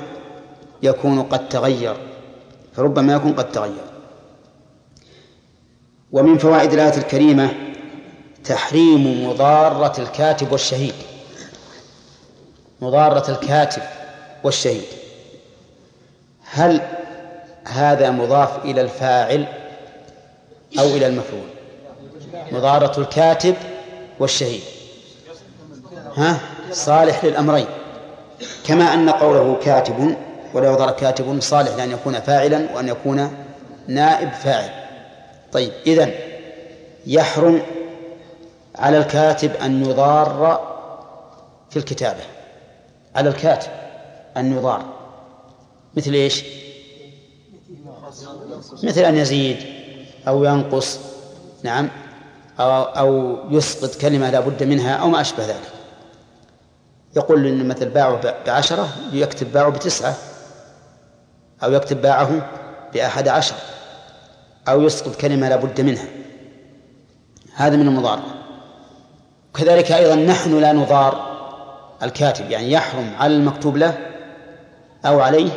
يكون قد تغير. فربما يكون قد تغير. ومن فوائد الآية الكريمة تحريم مضارة الكاتب والشهيد. مضارة الكاتب والشهيد. هل هذا مضاف إلى الفاعل أو إلى المفعول؟ مضارة الكاتب والشهيد. ها؟ صالح للأمرين. كما أن قوله كاتب ولا يضر كاتب صالح لأن يكون فاعلا وأن يكون نائب فاعل. طيب إذن يحرم على الكاتب أن يضار في الكتابة. على الكاتب أن يضار. مثل إيش؟ مثل أن يزيد أو ينقص. نعم. أو, أو يسقط كلمة لا بد منها أو ما أشبه ذلك. يقول إن مثل باعه بعشرة يكتب باعه بتسعة أو يكتب باعه بأحد عشر أو يسقط كلمة لا بد منها. هذا من المضارة وكذلك أيضا نحن لا نضار الكاتب يعني يحرم على المكتوب له أو عليه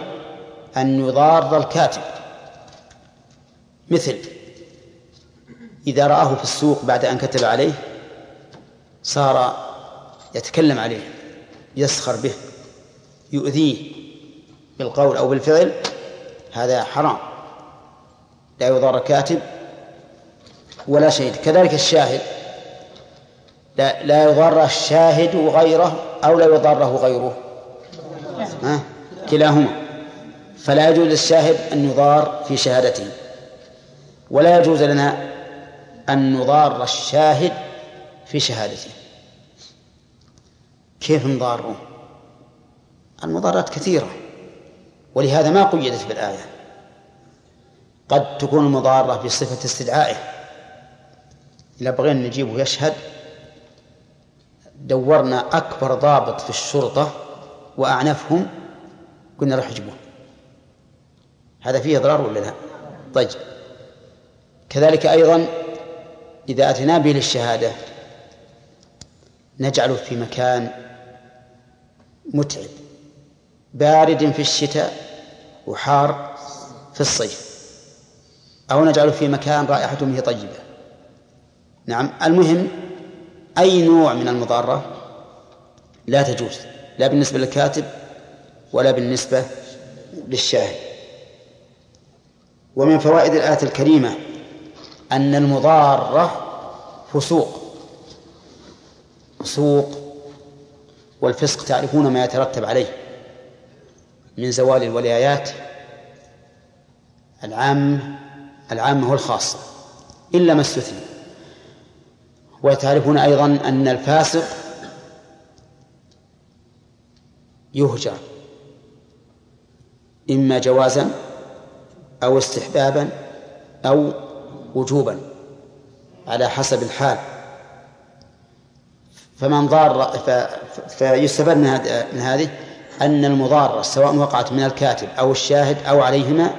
أن يضار الكاتب. مثل إذا رآه في السوق بعد أن كتب عليه صار يتكلم عليه يسخر به يؤذيه بالقول أو بالفعل هذا حرام. لا يضار كاتب ولا شهيد. كذلك الشاهد لا, لا يضر الشاهد غيره أو لا يضره غيره. ها؟ كلاهما. فلا يجوز للشاهد أن يضار في شهادته ولا يجوز لنا أن نضار الشاهد في شهادته. كيف نضاره؟ المضارات كثيرة ولهذا ما قيدت بالآية. قد تكون المضارة بصفة استدعائه. إذا بغينا نجيبه يشهد دورنا أكبر ضابط في الشرطة وأعنفهم قلنا روح اجيبوه. هذا فيه إضرار ولا لا؟ طيب. كذلك أيضا إذا أتينا به للشهادة نجعله في مكان متعب بارد في الشتاء وحار في الصيف أو نجعله في مكان رائحته به طيبة. نعم المهم أي نوع من المضارة لا تجوز لا بالنسبة للكاتب ولا بالنسبة للشاهد. ومن فوائد الآية الكريمة أن المضارة فسوق. فسوق والفسق تعرفون ما يترتب عليه من زوال الولايات. العام العامة والخاصة إلا ما استثني. وتعرفون أيضا أن الفاسق يهجر إما جوازا أو استحبابا أو وجوبا على حسب الحال. فمن ضار فيستفاد من هذه أن المضارة سواء وقعت من الكاتب أو الشاهد أو عليهما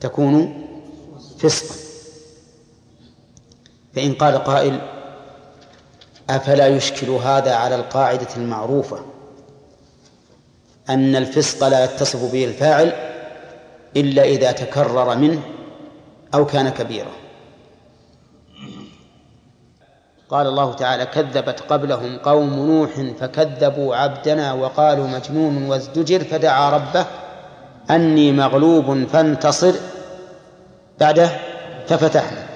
تكون فسقا. فإن قال قائل أفلا يشكل هذا على القاعدة المعروفة أن الفسق لا يتصف به الفاعل إلا إذا تكرر منه أو كان كبيرا. قال الله تعالى كذبت قبلهم قوم نوح فكذبوا عبدنا وقالوا مجنون وازدجر فدعا ربه أني مغلوب فانتصر بعده ففتحنا.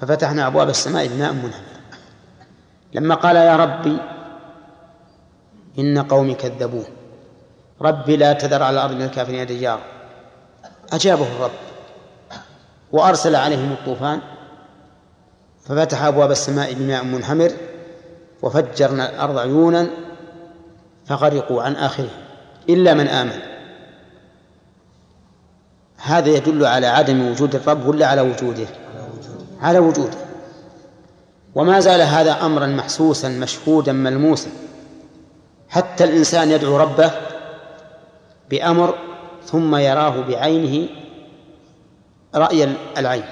ففتحنا أبواب السماء بماء منهمر. لما قال يا ربي إن قومي كذبون ربي لا تذر على الأرض من الكافرين ديار أجابه الرب. وأرسل عليهم الطوفان ففتح أبواب السماء بماء منهمر وفجرنا الأرض عيونا فغرقوا عن آخره إلا من آمن. هذا يدل على عدم وجود الرب ولا على وجوده؟ على وجوده. وما زال هذا أمرا محسوسا مشهودا ملموسا. حتى الإنسان يدعو ربه بأمر ثم يراه بعينه رأي العين.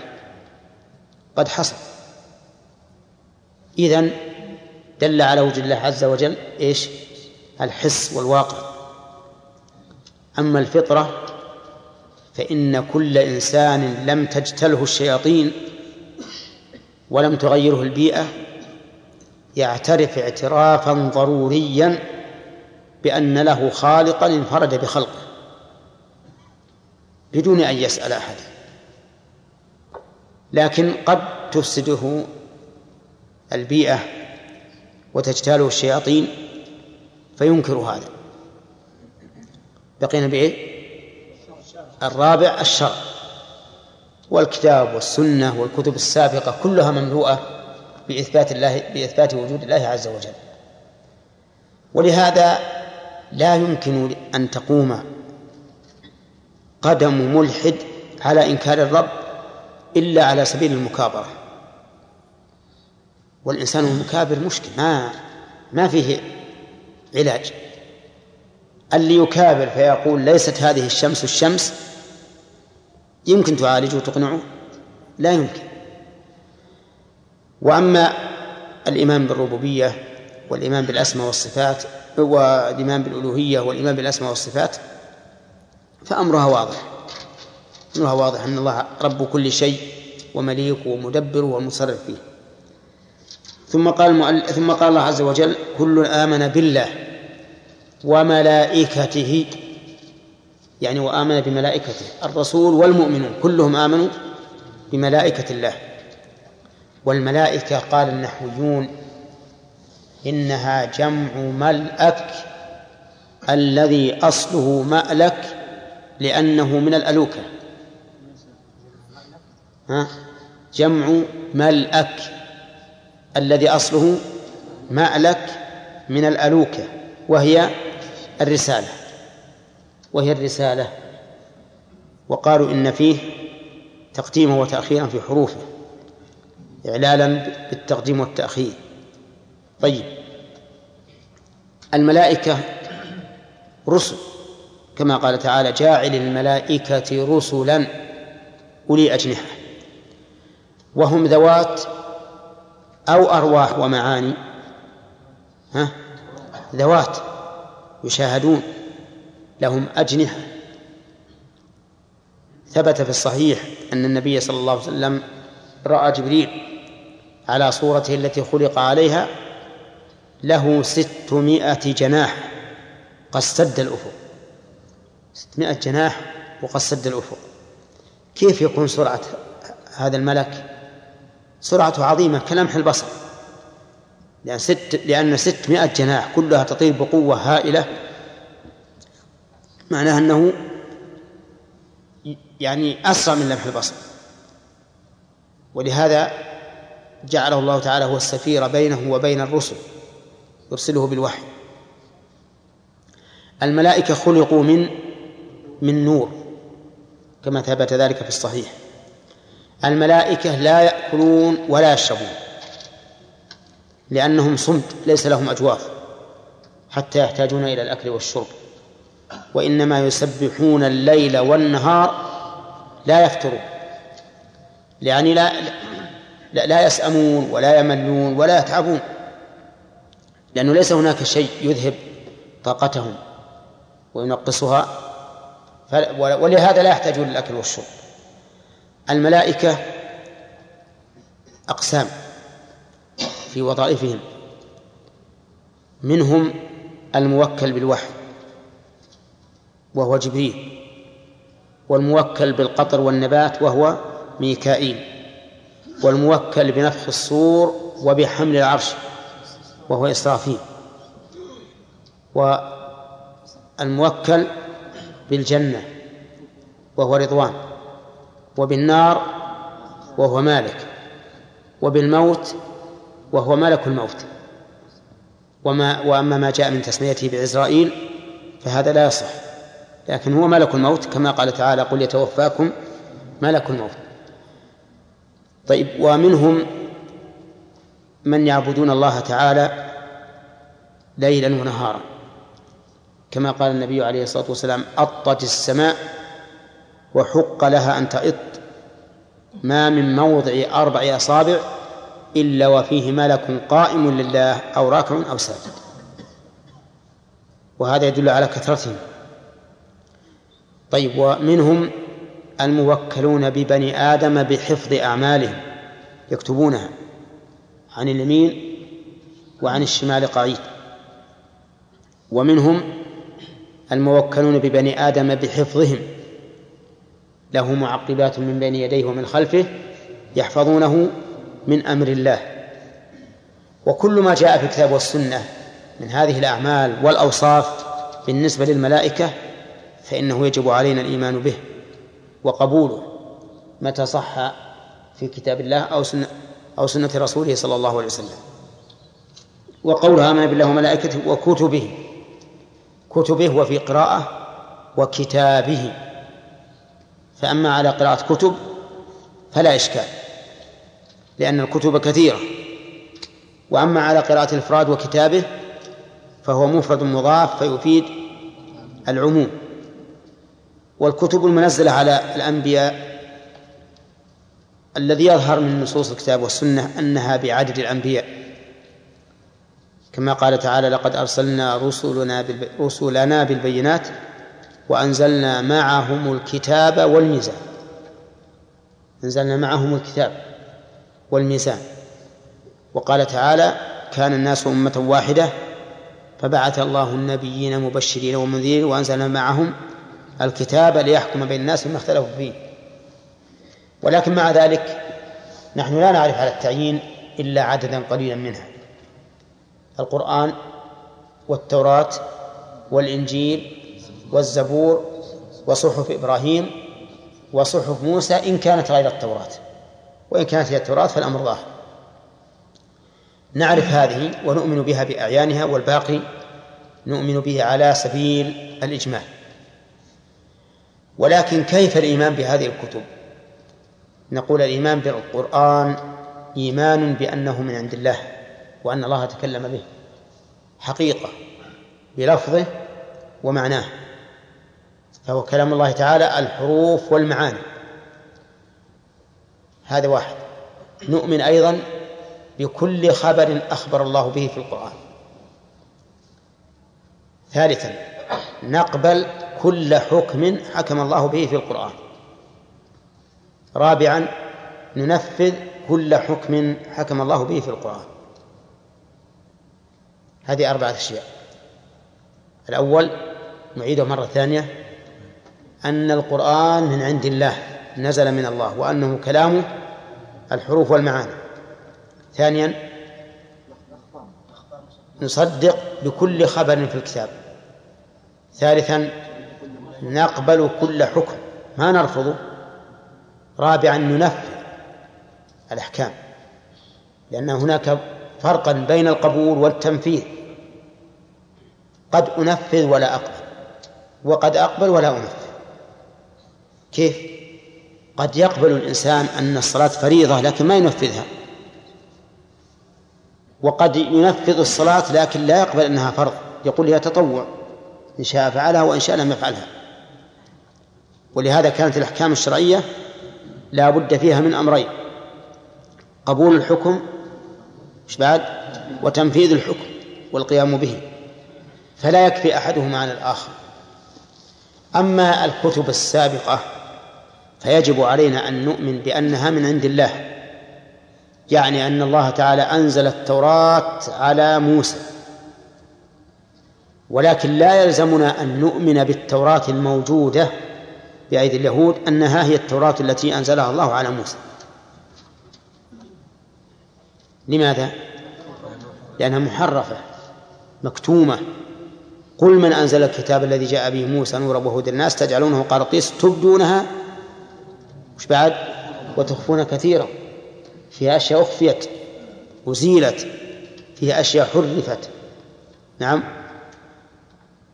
قد حصل. إذن دل على وجود الله عز وجل إيش؟ الحس والواقع. أما الفطرة فإن كل إنسان لم تجتله الشياطين ولم تغيره البيئة يعترف اعترافا ضروريا بأن له خالقا انفرد بخلقه بدون أن يسأل أحد. لكن قد تفسده البيئة وتجتاله الشياطين فينكر هذا. بقينا بإيه؟ الرابع الشرع والكتاب والسنة والكتب السابقة كلها مملوءة بإثبات الله بإثبات وجود الله عز وجل. ولهذا لا يمكن أن تقوم قدم ملحد على إنكار الرب إلا على سبيل المكابرة. والإنسان المكابر مشكل ما ما فيه علاج. اللي يكابر فيقول ليست هذه الشمس الشمس يمكن تعالجه وتقنعه؟ لا يمكن. وأما الإيمان بالربوبية والإيمان بالأسماء والصفات والإيمان بالألوهية والإيمان بالأسماء والصفات فأمرها واضح. أمرها واضح أن الله رب كل شيء ومليك ومدبر ومصرف فيه. ثم قال ثم قال الله عز وجل كل آمن بالله وملائكته. يعني وآمن بملائكته. الرسول والمؤمنون كلهم آمنوا بملائكة الله. والملائكة قال النحويون إنها جمع ملأك الذي أصله مألك لأنه من الألوكة. جمع ملأك الذي أصله مألك من الألوكة وهي الرسالة وهي الرسالة. وقالوا إن فيه تقديما وتأخيرا في حروفه إعلالا بالتقديم والتأخير. طيب. الملائكة رسل كما قال تعالى جاعل الملائكة رسلا أولي أجنحة. وهم ذوات أو أرواح ومعاني. ها؟ ذوات يشاهدون لهم أجنحة. ثبت في الصحيح أن النبي صلى الله عليه وسلم رأى جبريل على صورته التي خلق عليها له ستمائة جناح قد سد الأفق. ستمائة جناح وقد سد الأفق. كيف يكون سرعة هذا الملك؟ سرعته عظيمة كلمح البصر. لأن ست لأن ستمائة جناح كلها تطير بقوة هائلة. معناها أنه يعني أسرع من لمح البصر. ولهذا جعله الله تعالى هو السفير بينه وبين الرسل يرسله بالوحي. الملائكة خلقوا من من نور كما ثبت ذلك في الصحيح. الملائكة لا يأكلون ولا يشربون لأنهم صمت ليس لهم أجواف حتى يحتاجون إلى الأكل والشرب. وإنما يسبحون الليل والنهار لا يفترون يعني لا لا, لا يسأمون ولا يملون ولا يتعبون لأنه ليس هناك شيء يذهب طاقتهم وينقصها ولهذا لا يحتاجون للأكل والشرب. الملائكة أقسام في وظائفهم. منهم الموكل بالوحي وهو جبريل والموكل بالقطر والنبات وهو ميكائيل والموكل بنفخ الصور وبحمل العرش وهو إسرافيل والموكل بالجنة وهو رضوان. وبالنار وهو مالك وبالموت وهو ملك الموت. وما وأما ما جاء من تسميته بعزرائيل فهذا لا يصح لكن هو ملك الموت كما قال تعالى قل يتوفاكم ملك الموت طيب ومنهم من يعبدون الله تعالى ليلا ونهارا كما قال النبي عليه الصلاة والسلام أطت السماء وحق لها أن تئط. ما من موضع أربع أصابع إلا وفيه ملك قائم لله أو راكع أو ساجد. وهذا يدل على كثرتهم. طيب ومنهم الموكلون ببني آدم بحفظ أعمالهم يكتبونها عن اليمين وعن الشمال قعيد. ومنهم الموكلون ببني آدم بحفظهم له معقبات من بين يديه ومن خلفه يحفظونه من أمر الله. وكل ما جاء في الكتاب والسنة من هذه الأعمال والأوصاف بالنسبة للملائكة فإنه يجب علينا الإيمان به وقبوله متى صح في كتاب الله أو سنة أو سنة رسوله صلى الله عليه وسلم. وقولها آمن بالله وملائكته وكتبه كتبه وفي قراءة وكتابه. فأما على قراءة كتب فلا إشكال لأن الكتب كثيرة. وأما على قراءة الإفراد وكتابه فهو مفرد مضاف فيفيد العموم. والكتب المنزلة على الأنبياء الذي يظهر من نصوص الكتاب والسنة أنها بعدد الأنبياء. كما قال تعالى لقد أرسلنا رسلنا رسلنا بالبينات وأنزلنا معهم الكتاب والميزان. أنزلنا معهم الكتاب والميزان. وقال تعالى كان الناس أمة واحدة فبعث الله النبيين مبشرين ومنذرين وأنزل معهم الكتاب ليحكم بين الناس فيما اختلفوا فيه. ولكن مع ذلك نحن لا نعرف على التعيين إلا عددا قليلا منها. القرآن والتوراة والإنجيل والزبور وصحف إبراهيم وصحف موسى إن كانت غير التوراة. وإن كانت هي التوراة فالأمر ظاهر. نعرف هذه ونؤمن بها بأعيانها والباقي نؤمن به على سبيل الإجمال. ولكن كيف الإيمان بهذه الكتب؟ نقول الإيمان بالقرآن إيمان بأنه من عند الله وأن الله تكلم به. حقيقة بلفظه ومعناه. فهو كلام الله تعالى الحروف والمعاني. هذا واحد. نؤمن أيضا بكل خبر أخبر الله به في القرآن. ثالثا نقبل كل حكم حكم الله به في القرآن. رابعا ننفذ كل حكم حكم الله به في القرآن. هذه أربعة أشياء. الأول نعيده مرة ثانية. أن القرآن من عند الله نزل من الله وأنه كلامه الحروف والمعاني. ثانيا نصدق بكل خبر في الكتاب. ثالثا نقبل كل حكم. ما نرفضه؟ رابعا ننفذ الأحكام. لأن هناك فرقا بين القبول والتنفيذ. قد أنفذ ولا أقبل. وقد أقبل ولا أنفذ. كيف؟ قد يقبل الإنسان أن الصلاة فريضة لكن ما ينفذها. وقد ينفذ الصلاة لكن لا يقبل أنها فرض. يقول هي تطوع إن شاء فعلها وإن شاء لم يفعلها. ولهذا كانت الأحكام الشرعية لا بد فيها من أمرين. قبول الحكم مش بعد؟ وتنفيذ الحكم والقيام به. فلا يكفي أحدهما عن الآخر. أما الكتب السابقة فيجب علينا أن نؤمن بأنها من عند الله يعني أن الله تعالى أنزل التوراة على موسى. ولكن لا يلزمنا أن نؤمن بالتوراة الموجودة بأيدي اليهود أنها هي التوراة التي أنزلها الله على موسى. لماذا؟ لأنها محرفة مكتومة. قل من أنزل الكتاب الذي جاء به موسى نورا وهدى الناس تجعلونه قرطيس تبدونها وش بعد؟ وتخفون كثيرا. فيها أشياء أخفيت أزيلت فيها أشياء حرفت. نعم.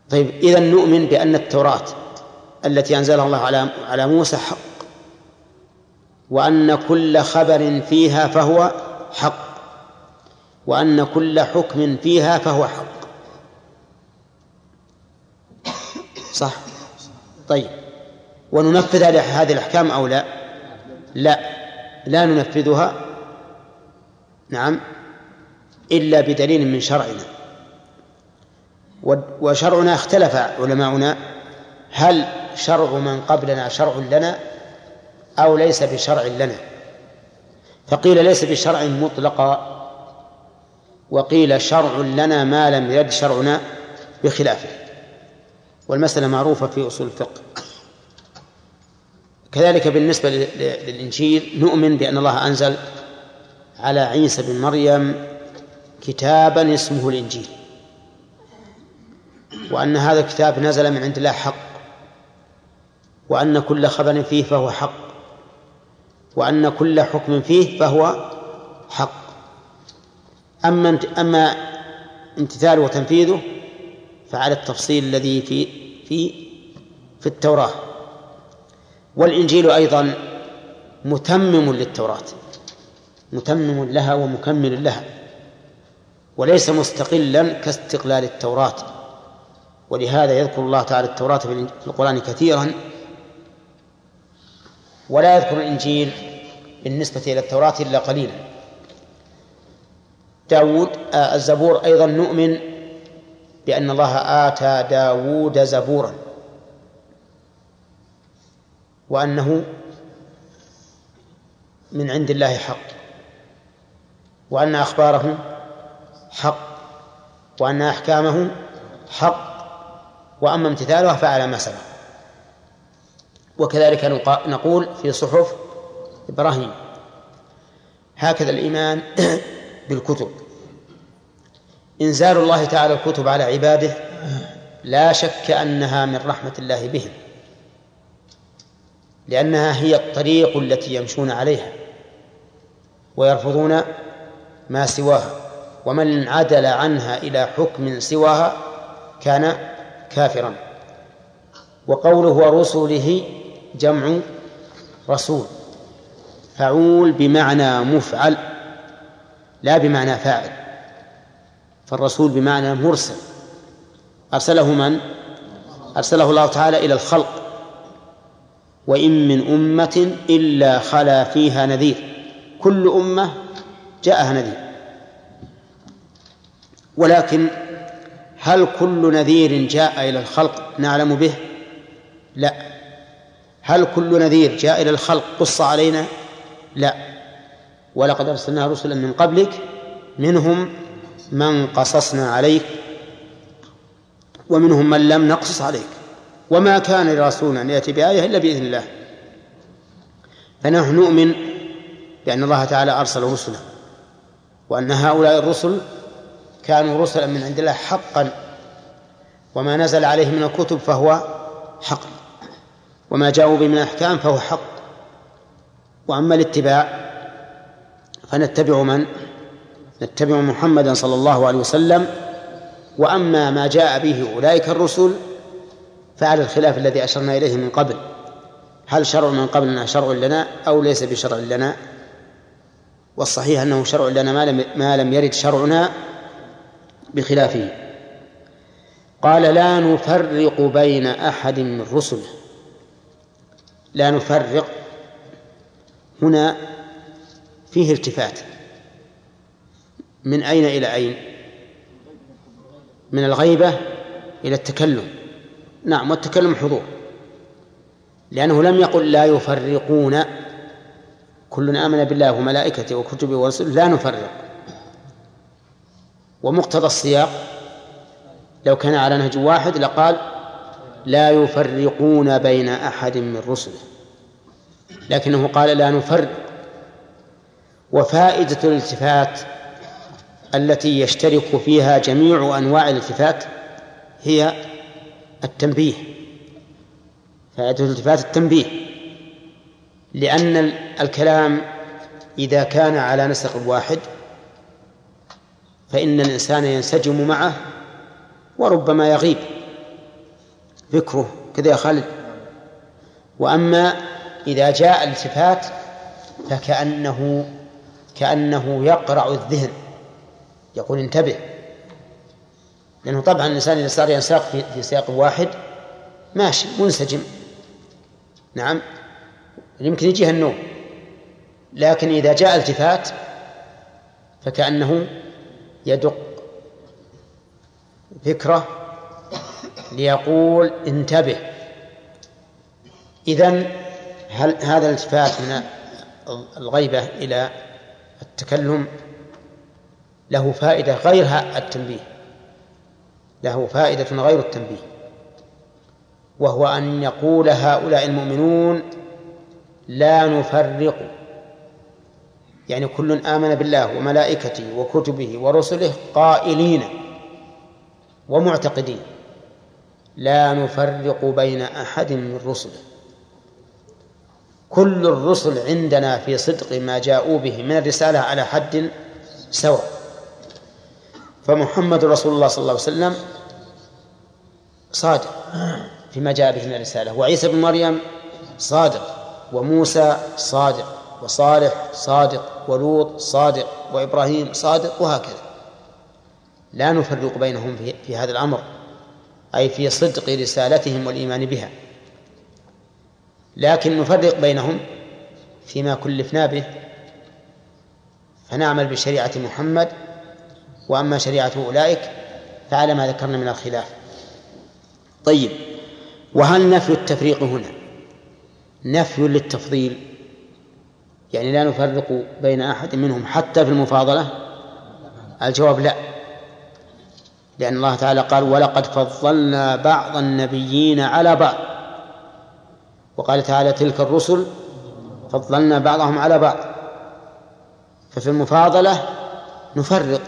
طيب إذا نؤمن بأن التوراة التي أنزلها الله على على موسى حق وأن كل خبر فيها فهو حق وأن كل حكم فيها فهو حق. صح؟ طيب. وننفذ هذه الأحكام أو لا؟ لا. لا ننفذها. نعم. إلا بدليل من شرعنا. وشرعنا اختلف علماؤنا. هل شرع من قبلنا شرع لنا أو ليس بشرع لنا؟ فقيل ليس بشرع مطلقا. وقيل شرع لنا ما لم يرد شرعنا بخلافه. والمسألة معروفة في أصول الفقه. كذلك بالنسبة للإنجيل نؤمن بأن الله أنزل على عيسى بن مريم كتابا اسمه الإنجيل وأن هذا الكتاب نزل من عند الله حق وأن كل خبر فيه فهو حق وأن كل حكم فيه فهو حق. أما أما امتثاله وتنفيذه فعلى التفصيل الذي في في في التوراة. والإنجيل أيضا متمم للتوراة متمم لها ومكمل لها وليس مستقلا كاستقلال التوراة. ولهذا يذكر الله تعالى التوراة في القرآن كثيرا. ولا يذكر الإنجيل بالنسبة إلى التوراة إلا قليلا. داود آه الزبور أيضا نؤمن بأن الله آتى داود زبورا. وأنه من عند الله حق وأن أخباره حق وأن أحكامه حق وأما امتثالها فعلى ما سبق. وكذلك نقول في صحف إبراهيم هكذا الإيمان بالكتب. إنزال الله تعالى الكتب على عباده لا شك أنها من رحمة الله بهم. لأنها هي الطريق التي يمشون عليها ويرفضون ما سواها ومن عدل عنها إلى حكم سواها كان كافرا. وقوله ورسله جمع رسول فعول بمعنى مفعل لا بمعنى فاعل فالرسول بمعنى مرسل. أرسله من؟ أرسله الله تعالى إلى الخلق. وإن من أمة إلا خلا فيها نذير. كل أمة جاءها نذير. ولكن هل كل نذير جاء إلى الخلق نعلم به؟ لا. هل كل نذير جاء إلى الخلق قص علينا؟ لا. ولقد أرسلنا رسلا من قبلك منهم من قصصنا عليك ومنهم من لم نقصص عليك. وما كان لرسول أن يأتي بآية إلا بإذن الله. فنحن نؤمن بأن الله تعالى أرسل رسلا وأن هؤلاء الرسل كانوا رسلا من عند الله حقا وما نزل عليه من الكتب فهو حق وما جاءوا به من الأحكام فهو حق. وأما الاتباع فنتبع من؟ نتبع محمدا صلى الله عليه وسلم. وأما ما جاء به أولئك الرسل فعلى الخلاف الذي أشرنا إليه من قبل هل شرع من قبلنا شرع لنا أو ليس بشرع لنا؟ والصحيح أنه شرع لنا ما لم, ما لم يرد شرعنا بخلافه. قال لا نفرق بين أحد من رسله. لا نفرق. هنا فيه التفات. من أين إلى أين؟ من الغيبة إلى التكلم. نعم والتكلم حضور. لأنه لم يقل لا يفرقون. كل آمن بالله وملائكته وكتبه ورسله لا نفرق. ومقتضى السياق لو كان على نهج واحد لقال لا يفرقون بين أحد من رسله. لكنه قال لا نفرق. وفائدة الالتفات التي يشترك فيها جميع أنواع الالتفات هي التنبيه. فائدة الالتفات التنبيه. لأن الكلام إذا كان على نسق واحد فإن الإنسان ينسجم معه وربما يغيب. فكره كذا يا خالد. وأما إذا جاء الالتفات فكأنه كأنه يقرع الذهن. يقول انتبه. لأنه طبعا الإنسان إذا صار ينساق في, في سياق واحد ماشي منسجم. نعم. يمكن يجيها النوم. لكن إذا جاء التفات فكأنه يدق فكرة ليقول انتبه. إذن هل هذا الالتفات من الغيبة إلى التكلم له فائدة غير التنبيه؟ له فائدة غير التنبيه. وهو أن يقول هؤلاء المؤمنون لا نفرق. يعني كل آمن بالله وملائكته وكتبه ورسله قائلين ومعتقدين. لا نفرق بين أحد من رسله. كل الرسل عندنا في صدق ما جاءوا به من الرسالة على حد سواء. فمحمد رسول الله صلى الله عليه وسلم صادق. فيما جاء به من الرسالة. وعيسى بن مريم صادق وموسى صادق وصالح صادق ولوط صادق وإبراهيم صادق وهكذا. لا نفرق بينهم في, في هذا الأمر أي في صدق رسالتهم والإيمان بها. لكن نفرق بينهم فيما كلفنا به فنعمل بشريعة محمد وأما شريعة أولئك فعلى ما ذكرنا من الخلاف. طيب وهل نفي التفريق هنا؟ نفي للتفضيل يعني لا نفرق بين أحد منهم حتى في المفاضلة؟ الجواب لا لأن الله تعالى قال ولقد فضلنا بعض النبيين على بعض وقال تعالى تلك الرسل فضلنا بعضهم على بعض ففي المفاضلة نفرق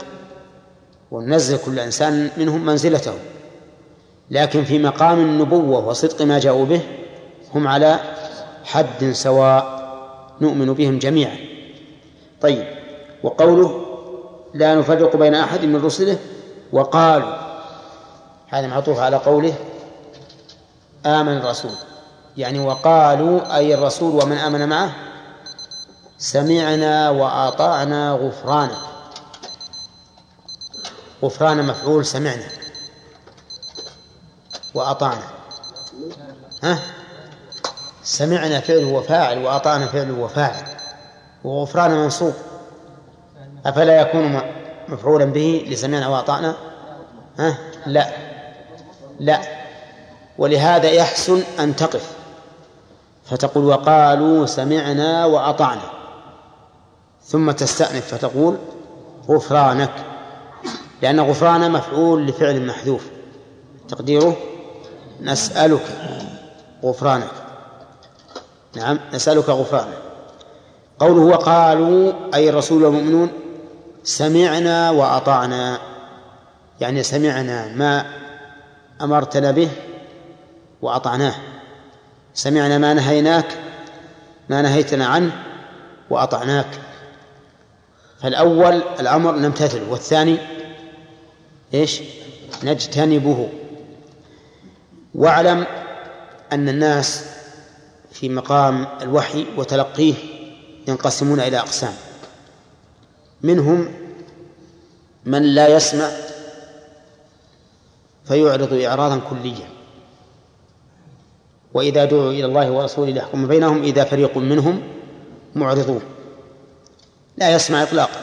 وننزل كل إنسان منهم منزلته. لكن في مقام النبوة وصدق ما جاءوا به هم على حد سواء نؤمن بهم جميعا. طيب وقوله لا نفرق بين أحد من رسله وقالوا هذا معطوف على قوله آمن الرسول يعني وقالوا أي الرسول ومن آمن معه؟ سمعنا وأطعنا غفرانك غفران مفعول سمعنا. وأطعنا. ها؟ سمعنا فعل وفاعل وأطعنا فعل وفاعل وغفران منصوب. أفلا يكون مفعولا به لسمعنا وأطعنا؟ ها؟ لا. لا. ولهذا يحسن أن تقف. فتقول وقالوا سمعنا وأطعنا. ثم تستأنف فتقول غفرانك. لأن غفران مفعول لفعل محذوف. تقديره؟ نسألك غفرانك. نعم نسألك غفرانك. قوله وقالوا أي الرسول والمؤمنون سمعنا وأطعنا. يعني سمعنا ما أمرتنا به وأطعناه. سمعنا ما نهيناك ما نهيتنا عنه وأطعناك. فالأول الأمر نمتثل والثاني إيش؟ نجتنبه. واعلم أن الناس في مقام الوحي وتلقيه ينقسمون إلى أقسام. منهم من لا يسمع فيعرض إعراضا كليا وإذا دعوا إلى الله ورسوله ليحكم بينهم إذا فريق منهم معرضون. لا يسمع إطلاقا.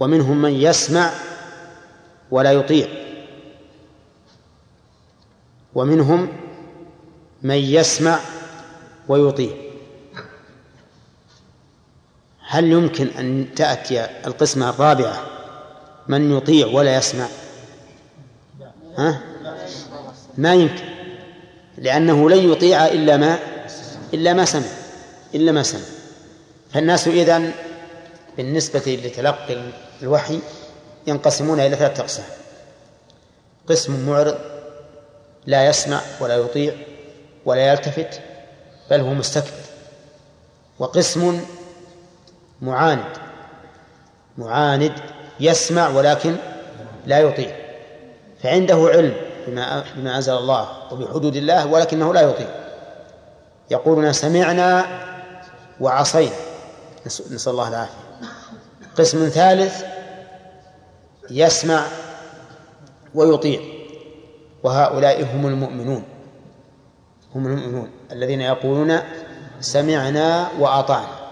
ومنهم من يسمع ولا يطيع. ومنهم من يسمع ويطيع. هل يمكن أن تأتي القسمة الرابعة؟ من يطيع ولا يسمع؟ ها؟ ما يمكن لأنه لن يطيع إلا ما إلا ما سمع إلا ما سمع. فالناس إذن بالنسبة لتلقي الوحي ينقسمون إلى ثلاثة أقسام. قسم معرض لا يسمع ولا يطيع ولا يلتفت بل هو مستكبر. وقسم معاند معاند يسمع ولكن لا يطيع. فعنده علم بما بما أنزل الله وبحدود الله ولكنه لا يطيع. يقولون سمعنا وعصينا. نسأل الله العافية. قسم ثالث يسمع ويطيع. وهؤلاء هم المؤمنون. هم المؤمنون الذين يقولون سمعنا وأطعنا.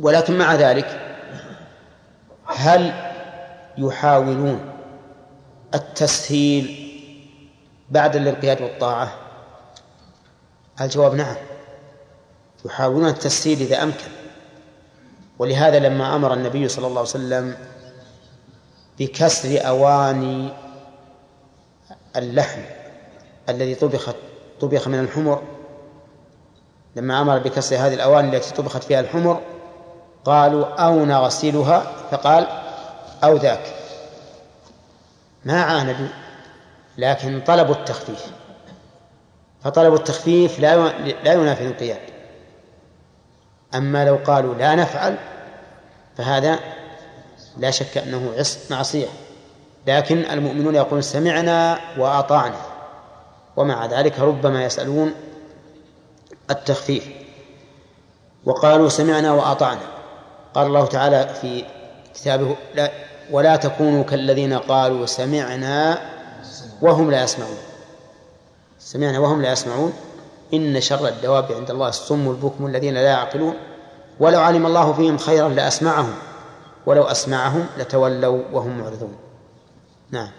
ولكن مع ذلك هل يحاولون التسهيل بعد الانقياد والطاعة؟ الجواب نعم. يحاولون التسهيل إذا أمكن. ولهذا لما أمر النبي صلى الله عليه وسلم بكسر أواني اللحم الذي طبخت طبخ من الحمر. لما أمر بكسر هذه الأواني التي طبخت فيها الحمر قالوا أو نغسلها؟ فقال أو ذاك. ما عاندوا لكن طلبوا التخفيف. فطلب التخفيف لا لا ينافي الانقياد. أما لو قالوا لا نفعل فهذا لا شك أنه معصية. لكن المؤمنون يقولون سمعنا وأطعنا. ومع ذلك ربما يسألون التخفيف. وقالوا سمعنا وأطعنا. قال الله تعالى في كتابه لا ولا تكونوا كالذين قالوا سمعنا وهم لا يسمعون. سمعنا وهم لا يسمعون. إن شر الدواب عند الله الصم البكم الذين لا يعقلون. ولو علم الله فيهم خيرا لأسمعهم. ولو أسمعهم لتولوا وهم معرضون. نعم.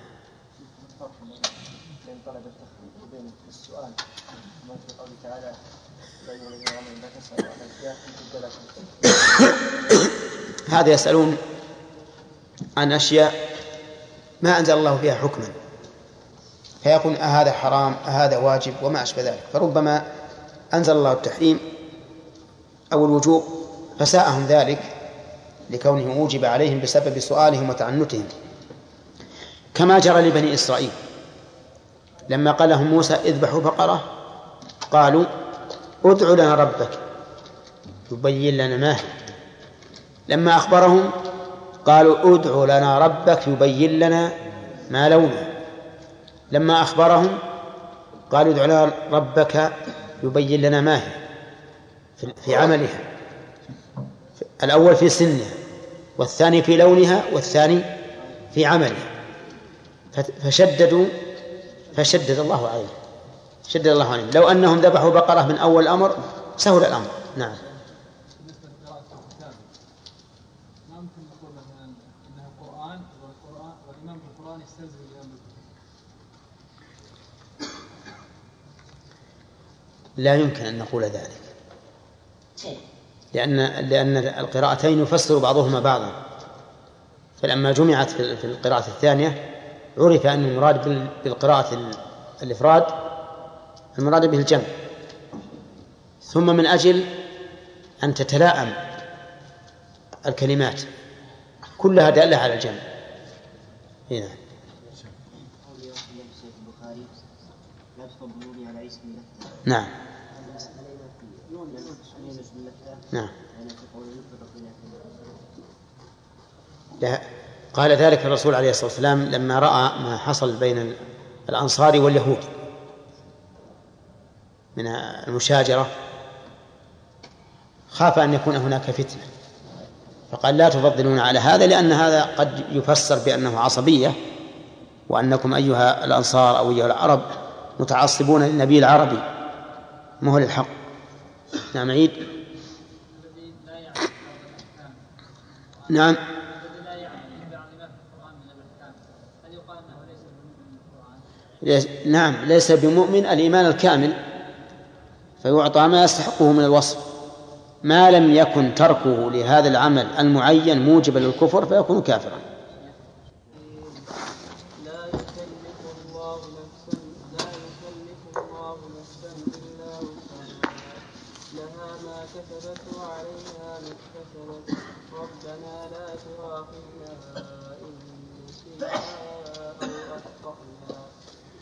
هذا يسألون عن أشياء ما أنزل الله فيها حكما. فيقول أهذا حرام أهذا واجب وما أشبه ذلك. فربما أنزل الله التحريم أو الوجوب فساءهم ذلك لكونه أوجب عليهم بسبب سؤالهم وتعنتهم. كما جرى لبني إسرائيل. لما قال لهم موسى اذبحوا بقرة قالوا ادع لنا ربك يبين لنا ما هي. لما أخبرهم قالوا ادع لنا ربك يبين لنا ما لونه. لما أخبرهم قالوا ادع لنا ربك يبين لنا ما هي. في عملها. الأول في سنها والثاني في لونها والثاني في عملها. فشددوا فشدد الله عليهم. شدد الله عليهم. لو أنهم ذبحوا بقرة من أول الأمر سهل الأمر. نعم. لا يمكن أن نقول ذلك. لأن لأن القراءتين يفسر بعضهما بعضا. فلما جمعت في القراءة الثانية عرف أن المراد بالقراءة الإفراد المراد به الجمع. ثم من أجل أن تتلاءم الكلمات كلها دالة على الجمع. هنا نعم. نعم. قال ذلك الرسول عليه الصلاة والسلام لما رأى ما حصل بين الأنصار واليهود من المشاجرة خاف أن يكون هناك فتنة. فقال لا تفضلون على هذا لأن هذا قد يفسر بأنه عصبية وأنكم أيها الأنصار أو أيها العرب متعصبون للنبي العربي ما هو للحق. نعم عيد. نعم. نعم ليس بمؤمن الإيمان الكامل فيعطى ما يستحقه من الوصف. ما لم يكن تركه لهذا العمل المعين موجبا للكفر فيكون كافرا. ربنا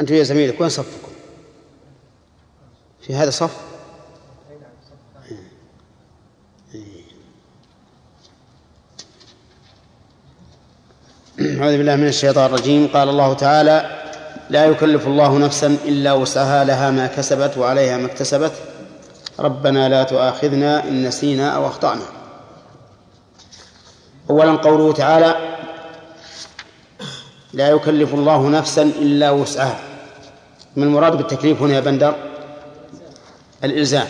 أنتم يا زميلك وين صفكم؟ في هذا صف؟ أعوذ بالله من الشيطان الرجيم. قال الله تعالى لا يكلف الله نفسا إلا وسعها لها ما كسبت وعليها ما اكتسبت. ربنا لا تؤاخذنا إن نسينا أو أخطأنا. أولا قوله تعالى لا يكلف الله نفسا إلا وسعها. من المراد بالتكليف هنا يا بندر؟ الإلزام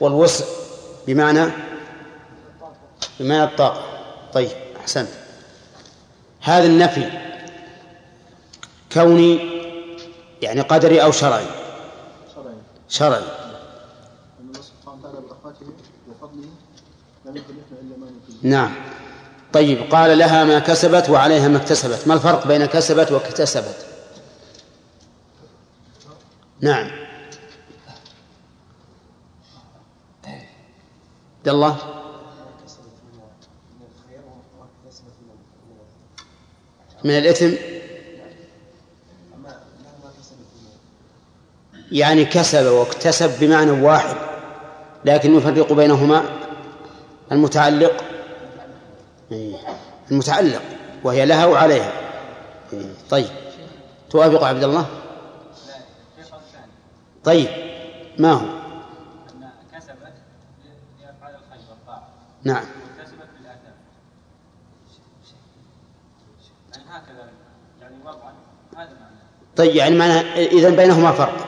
والوسع بمعنى بمعنى الطاقة. طيب أحسنت. هذا النفي كوني يعني قدري أو شرعي. شرعي. نعم. طيب قال لها ما كسبت وعليها ما اكتسبت. ما الفرق بين كسبت واكتسبت نعم. عبد الله من الإثم؟ يعني كسب واكتسب بمعنى واحد لكن يفرق بينهما المتعلق. المتعلق وهي لها وعليها. طيب. توافق عبد الله؟ طيب ما هو؟ أن كسبت لأفعال الخير والطاعة نعم. وكسبت بالآثام يعني هكذا يعني وضعا هذا معنى طيب يعني معنى إذا بينهما فرق.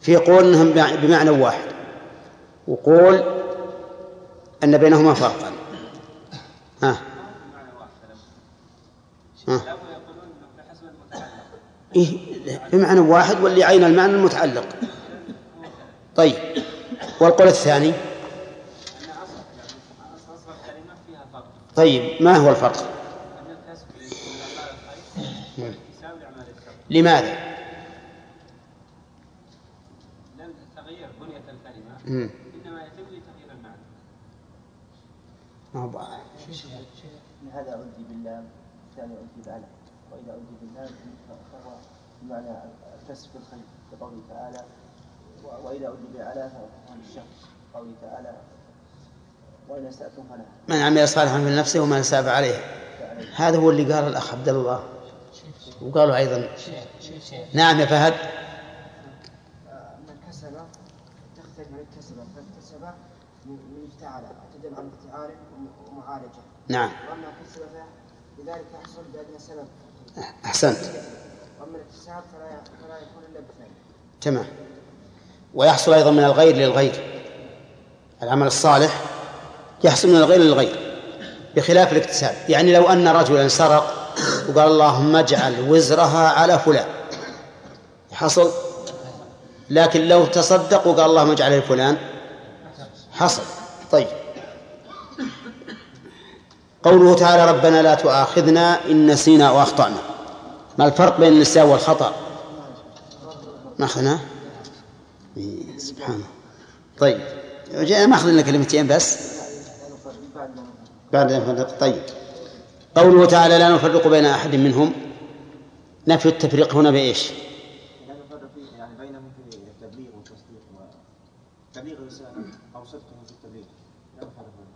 في قول إنهم بمعنى واحد. وقول أن بينهما فرقا. ها. ها. إيه. بمعنى واحد واللي عين المعنى المتعلق. طيب والقول الثاني؟ طيب ما هو الفرق؟ لماذا؟ لأن تغيير بنية الكلمة. إنما يتم لتغيير المعنى. هذا ألقي باللام الثاني ألقي بالألف وإذا ألقي باللام فهو بمعنى الكسب الخير كقوله تعالى وإذا ألقي بالألف فهو الشر قوله تعالى وإن استأتم فلا. من عمل صالحا من نفسه ومن اساء عليه. هذا هو اللي قال الأخ عبد الله. وقالوا أيضا نعم يا فهد. من كسب تختلف من اكتسب فاكتسب من افتعل تدل على افتعال ومعالجة. نعم. وأما كسب لذلك يحصل بأدنى سبب. أحسنت. تمام. ويحصل أيضا من الغير للغير. العمل الصالح يحصل من الغير للغير بخلاف الاكتساب. يعني لو أن رجلا سرق وقال اللهم اجعل وزرها على فلان. حصل؟ لكن لو تصدق وقال اللهم اجعل لفلان حصل. طيب. قوله تعالى ربنا لا تؤاخذنا إن نسينا أو أخطأنا ما الفرق بين النسيان والخطأ؟ ما أخذناه؟ إيه، سبحان الله. طيب جاء ما أخذنا كلمتين بس؟ بعد نفرق. طيب قوله تعالى لا نفرق بين أحد منهم. نفي التفريق هنا بإيش؟ في التبليغ. والتصديق وتبليغ الرسالة أو صدقه في التبليغ لا نفرق بينهم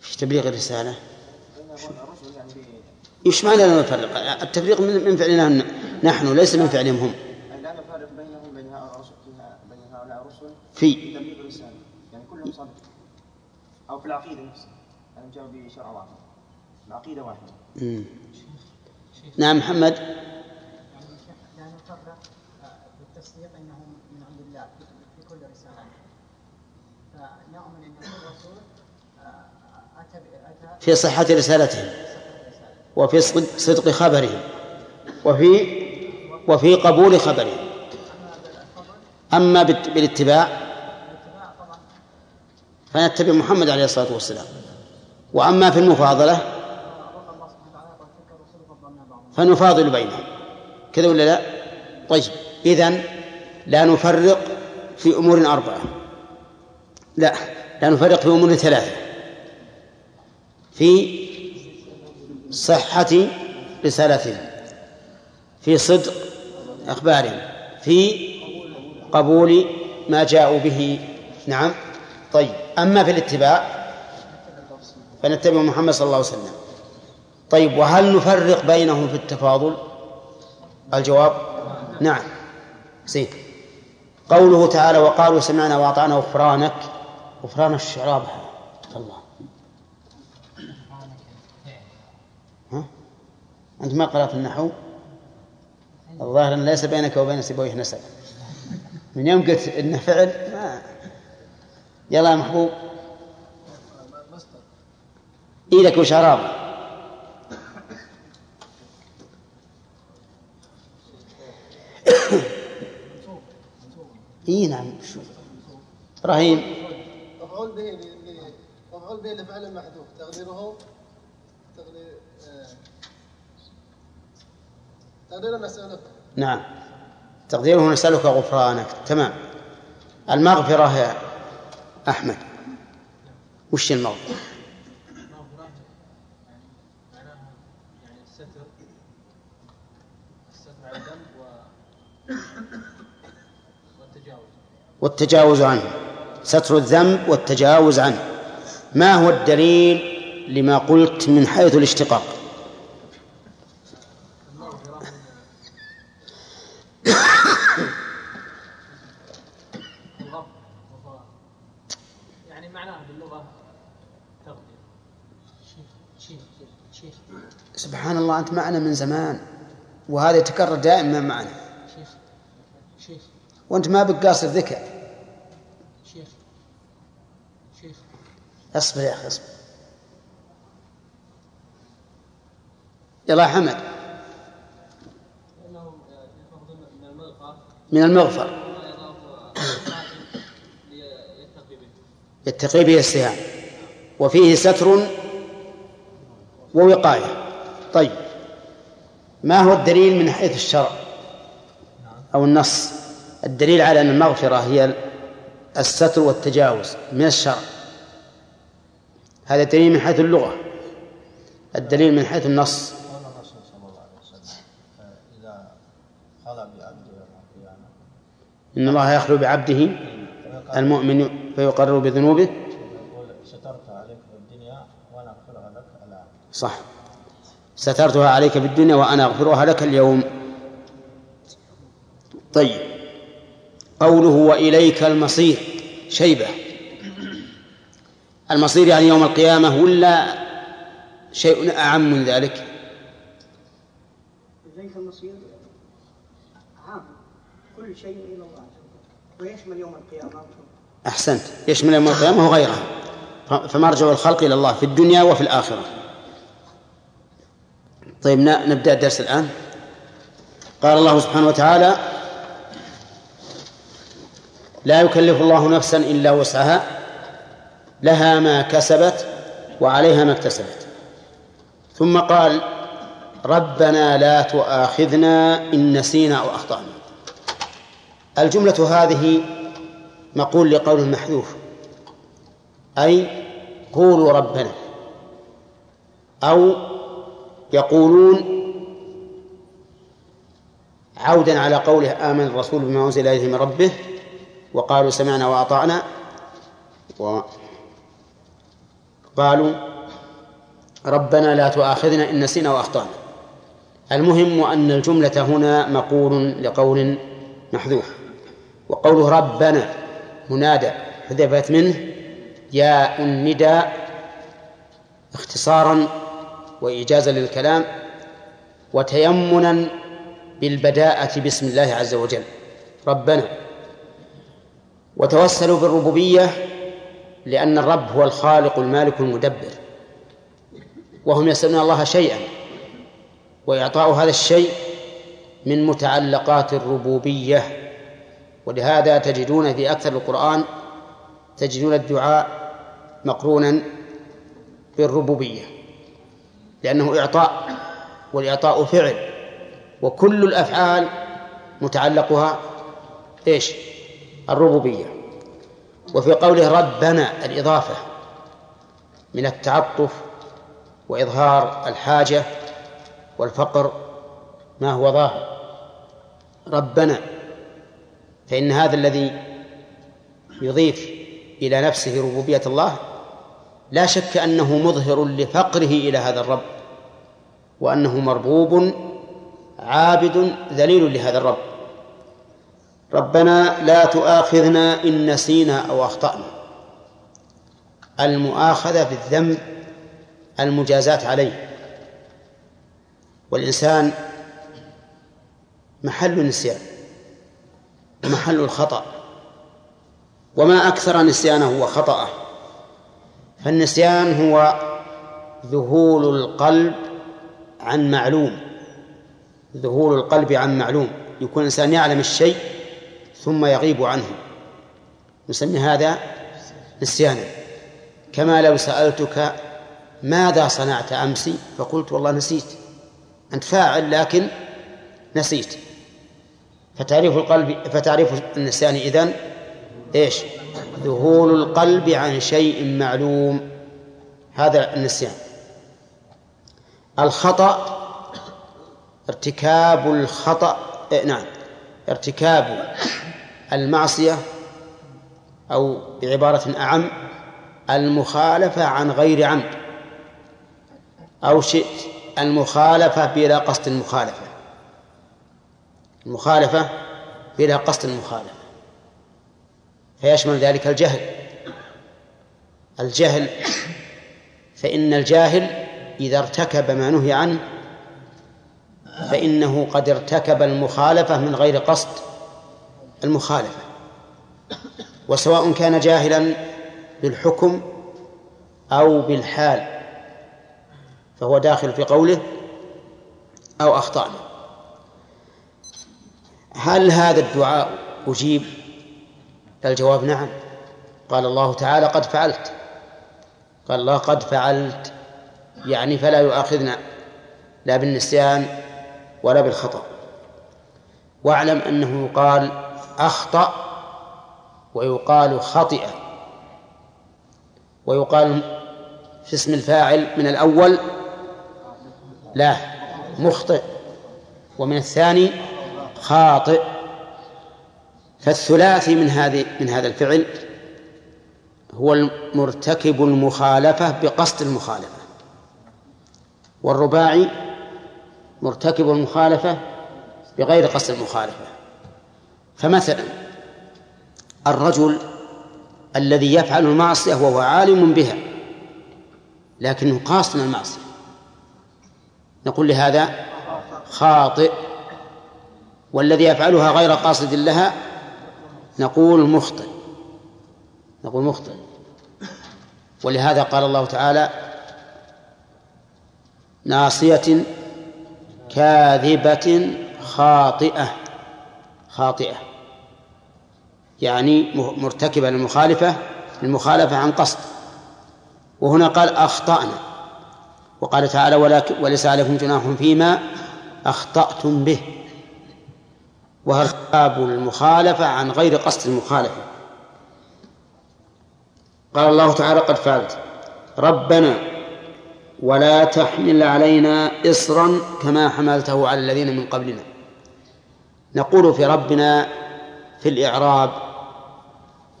في تبليغ الرسالة بين الرسل يعني إيش معنى لا نفرق؟ التفريق من من فعلنا نحن ليس من فعلهم هم. لا نفرق بينهم بين هؤلاء الرسل؟ بين هؤلاء الرسل؟ في. تبليغ الرسالة يعني كلهم صدق أو في العقيدة نفسها. يعني جاءوا بشرع واحد؟ العقيدة واحدة. مم. نعم محمد. لا نفرق بالتصديق انه من عند الله في كل رسالة. فنؤمن إن كل رسول آه، أتى في صحة رسالتهم وفي صدق- خبرهم وفي وفي قبول خبرهم. أما بالاتباع فنتبع محمد عليه الصلاة والسلام. وأما في المفاضلة فنفاضل بينهم. كذا ولا لا؟ طيب إذن لا نفرق في أمور أربعة. لا لا نفرق في أمور ثلاثة. في صحة رسالتهم في صدق أخبارهم في قبول ما جاءوا به. نعم. طيب أما في الاتباع فنتبع محمد صلى الله عليه وسلم. طيب وهل نفرق بينهم في التفاضل؟ الجواب نعم. زين. قوله تعالى وقالوا سمعنا وأطعنا غفرانك. غفران الشعراب الله أنت ما قرأت النحو؟ الظاهر أن ليس بينك وبين سيبويه نسب. من يوم قلت إنه فعل ما يلا يا محبوب. إيدك وشراب. إي نعم إبراهيم. مفعول به مفعول به لفعل محذوف. تقديره تقدير آه، تقدير نسألك نعم. تقديره نسألك غفرانك. تمام. المغفرة يا أحمد. وش المغفرة؟ والتجاوز عنه. ستر الذنب والتجاوز عنه. ما هو الدليل لما قلت من حيث الاشتقاق؟ سبحان الله أنت معنا من زمان. وهذا يتكرر دائما معنا. وأنت ما بك قاصر ذكر. شيخ شيخ. اصبر يا أخي اصبر. يلا يا حمد. من المغفر. يتقي به. السهام وفيه ستر ووقاية. طيب. ما هو الدليل من حيث الشرع؟ أو النص؟ الدليل على أن المغفرة هي الستر والتجاوز من الشرع. هذا دليل من حيث اللغة. الدليل من حيث النص. إن الله يخلو بعبده المؤمن فيقرر بذنوبه. صح. سترتها عليك في الدنيا وأنا أغفرها لك اليوم. طيب. قوله وإليك المصير. شيبة. المصير يعني يوم القيامة ولا شيء أعم من ذلك؟ إليك المصير. عام كل شيء إلى الله. ويشمل يوم القيامة. أحسنت. يشمل يوم القيامة وغيرها. فمرجع الخلق إلى الله في الدنيا وفي الآخرة. طيب نبدأ الدرس الآن. قال الله سبحانه وتعالى لا يكلف الله نفسا إلا وسعها لها ما كسبت وعليها ما اكتسبت. ثم قال ربنا لا تؤاخذنا إن نسينا أو أخطأنا. الجملة هذه مقول لقول محذوف أي قولوا ربنا أو يقولون عودا على قوله آمن الرسول بما أنزل إليه من ربه وقالوا سمعنا وأطعنا وقالوا ربنا لا تؤاخذنا إن نسينا وأخطأنا. المهم أن الجملة هنا مقول لقول محذوف وقوله ربنا منادى حذفت منه ياء النداء اختصارا وإيجازا للكلام وتيمنا بالبداءة باسم الله عز وجل. ربنا وتوسلوا بالربوبية لأن الرب هو الخالق المالك المدبر وهم يسألون الله شيئا وإعطاء هذا الشيء من متعلقات الربوبية. ولهذا تجدون في أكثر القرآن تجدون الدعاء مقرونا بالربوبية. لأنه إعطاء والإعطاء فعل وكل الأفعال متعلقها إيش؟ الربوبية. وفي قوله ربنا الإضافة من التعطف وإظهار الحاجة والفقر ما هو ظاهر. ربنا فإن هذا الذي يضيف إلى نفسه ربوبية الله لا شك أنه مظهر لفقره إلى هذا الرب وأنه مربوب عابد ذليل لهذا الرب. ربنا لا تؤاخذنا إن نسينا أو أخطأنا. المؤاخذة بالذنب المجازات عليه. والإنسان محل النسيان ومحل الخطأ وما أكثر نسيانه وخطأه فالنسيان هو ذهول القلب عن معلوم. ذهول القلب عن معلوم. يكون الإنسان يعلم الشيء ثم يغيب عنه. نسمي هذا نسيانا. كما لو سألتك ماذا صنعت أمس؟ فقلت والله نسيت. أنت فاعل لكن نسيت. فتعريف القلب فتعريف النسيان إذن إيش؟ ذهول القلب عن شيء معلوم. هذا النسيان. الخطأ ارتكاب الخطأ إيه نعم. ارتكاب المعصية أو بعبارة أعم المخالفة عن غير عمد. أو شئت المخالفة بلا قصد المخالفة. المخالفة بلا قصد المخالفة. فيشمل ذلك الجهل. الجهل فإن الجاهل إذا ارتكب ما نهي عنه فإنه قد ارتكب المخالفة من غير قصد المخالفة. وسواء كان جاهلا بالحكم أو بالحال فهو داخل في قوله أو أخطأنا. هل هذا الدعاء أجيب؟ الجواب نعم. قال الله تعالى قد فعلت. قال الله قد فعلت. يعني فلا يؤاخذنا. لا بالنسيان ولا بالخطأ. واعلم أنه يقال أخطأ ويقال خطئ. ويقال في اسم الفاعل من الأول لا مخطئ. ومن الثاني خاطئ. فالثلاثي من هذه من هذا الفعل هو المرتكب المخالفة بقصد المخالفة. والرباعي مرتكب المخالفة بغير قصد المخالفة. فمثلا الرجل الذي يفعل المعصية وهو عالم بها لكنه قاصد المعصية. نقول لهذا خاطئ والذي يفعلها غير قاصد لها نقول مخطئ. نقول مخطئ. ولهذا قال الله تعالى ناصية كاذبة خاطئة. خاطئة. يعني مرتكبة للمخالفة للمخالفة عن قصد. وهنا قال أخطأنا. وقال تعالى وليس عليكم جناح فيما أخطأتم به. وارتكاب المخالفة عن غير قصد المخالفة. قال الله تعالى قد فعلت. ربنا ولا تحمل علينا إصرا كما حملته على الذين من قبلنا. نقول في ربنا في الإعراب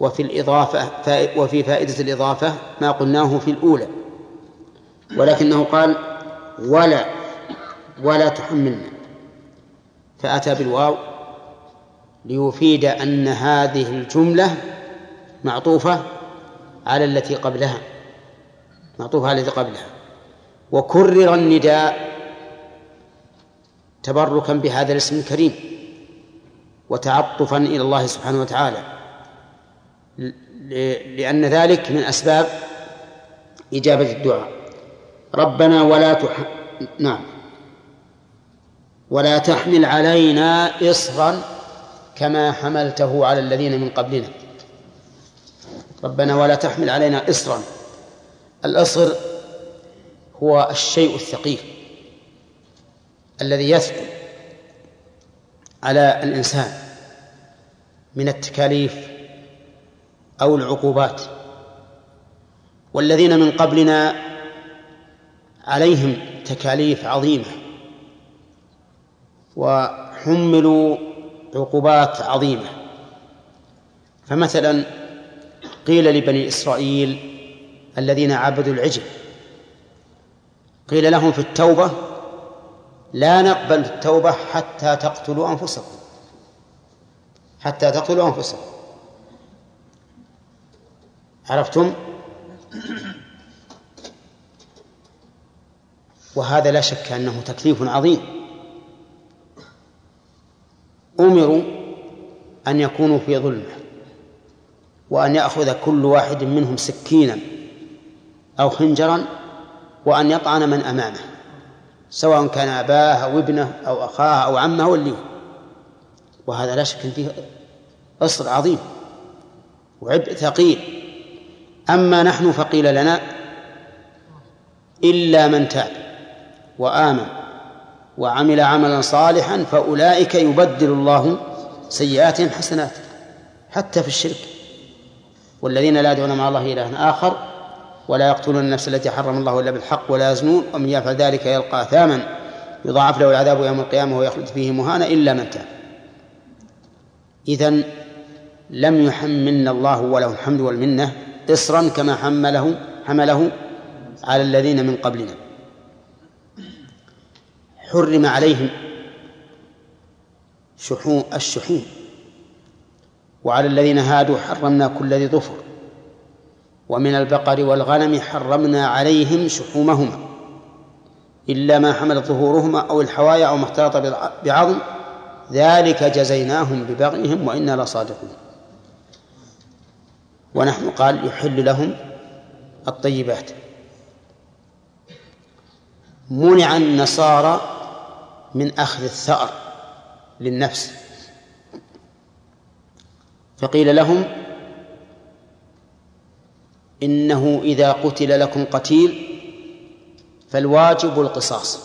وفي الإضافة وفي فائدة الإضافة ما قلناه في الأولى. ولكنه قال ولا ولا تحملنا. فأتى بالواو ليفيد أن هذه الجملة معطوفة على التي قبلها. معطوفة على التي قبلها. وكرر النداء تبركا بهذا الاسم الكريم وتعطفا إلى الله سبحانه وتعالى. لأن ذلك من أسباب إجابة الدعاء. ربنا ولا تح... نعم. ولا تحمل علينا إصرا كما حملته على الذين من قبلنا. ربنا ولا تحمل علينا إصرا. الإصر هو الشيء الثقيل الذي يثقل على الإنسان من التكاليف أو العقوبات. والذين من قبلنا عليهم تكاليف عظيمة وحملوا عقوبات عظيمة. فمثلا قيل لبني إسرائيل الذين عبدوا العجل قيل لهم في التوبة لا نقبل التوبة حتى تقتلوا أنفسكم. حتى تقتلوا أنفسكم. عرفتم؟ وهذا لا شك أنه تكليف عظيم. أمروا أن يكونوا في ظلمة وأن يأخذ كل واحد منهم سكينا أو خنجرا وأن يطعن من أمامه سواء كان أباه أو ابنه أو أخاه أو عمه أو اللي وهذا لا شك فيه أصر عظيم وعبء ثقيل. أما نحن فقيل لنا إلا من تاب وآمن وعمل عملا صالحا فأولئك يبدل الله سيئاتهم حسنات حتى في الشرك. والذين لا يدعون مع الله إلها آخر ولا يقتلون النفس التي حرم الله إلا بالحق ولا يزنون ومن يفعل ذلك يلقى أثاما. يضاعف له العذاب يوم القيامة ويخلد فيه مهانا إلا من تاب. إذن لم يحملنا الله وله الحمد والمنة إصرا كما حمله حمله على الذين من قبلنا. حرم عليهم شحوم الشحوم. وعلى الذين هادوا حرمنا كل ذي ظفر. ومن البقر والغنم حرمنا عليهم شحومهما. إلا ما حملت ظهورهما أو الحوايا أو ما اختلط بعظم. ذلك جزيناهم ببغيهم وإنا لصادقون. ونحن قال يحل لهم الطيبات. منع النصارى من أخذ الثأر للنفس. فقيل لهم إنه إذا قتل لكم قتيل فالواجب القصاص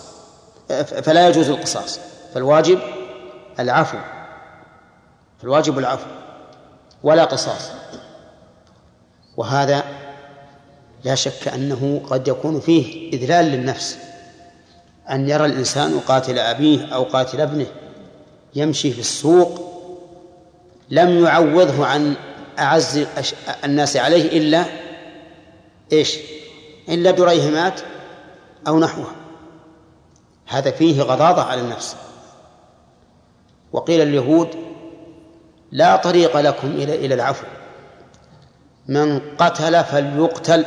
فلا يجوز القصاص فالواجب العفو فالواجب العفو ولا قصاص. وهذا لا شك أنه قد يكون فيه إذلال للنفس. أن يرى الإنسان قاتل أبيه أو قاتل ابنه يمشي في السوق لم يعوضه عن أعز الناس عليه إلا إيش؟ إلا دريهمات أو نحوها. هذا فيه غضاضة على النفس. وقيل اليهود لا طريق لكم إلى إلى العفو. من قتل فليقتل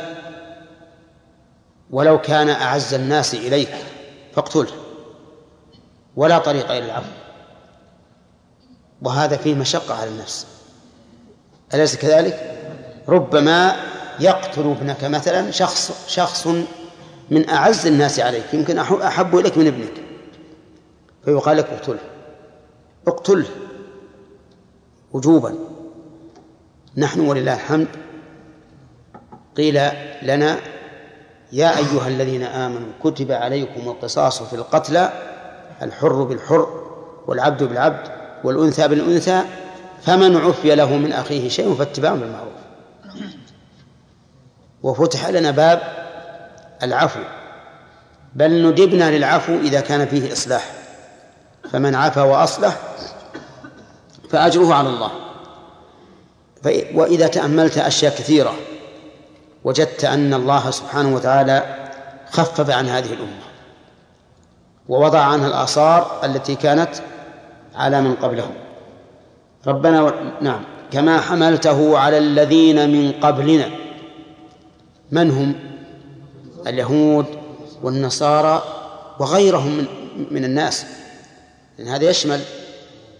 ولو كان أعز الناس إليك. فاقتله ولا طريق إلى العفو. وهذا فيه مشقة على النفس. أليس كذلك؟ ربما يقتل ابنك مثلا شخص شخص من أعز الناس عليك يمكن أحب إليك من ابنك. فيقال لك اقتله. اقتله. وجوبا. نحن ولله الحمد. قيل لنا يا أيها الذين آمنوا كتب عليكم القصاص في القتلى الحر بالحر والعبد بالعبد والأنثى بالأنثى فمن عفي له من أخيه شيء فاتباع بالمعروف. وفتح لنا باب العفو. بل ندبنا للعفو إذا كان فيه إصلاح. فمن عفا وأصلح فأجره على الله. وإذا تأملت أشياء كثيرة وجدت أن الله سبحانه وتعالى خفف عن هذه الأمة ووضع عنها الآثار التي كانت على من قبلهم. ربنا و... نعم. كما حملته على الذين من قبلنا. من هم؟ اليهود والنصارى وغيرهم من من الناس. لأن هذا يشمل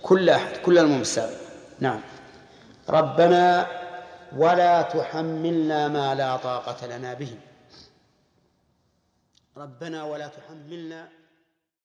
كل أحد كل السابقة نعم. ربنا ولا تحملنا ما لا طاقة لنا به. ربنا ولا تحملنا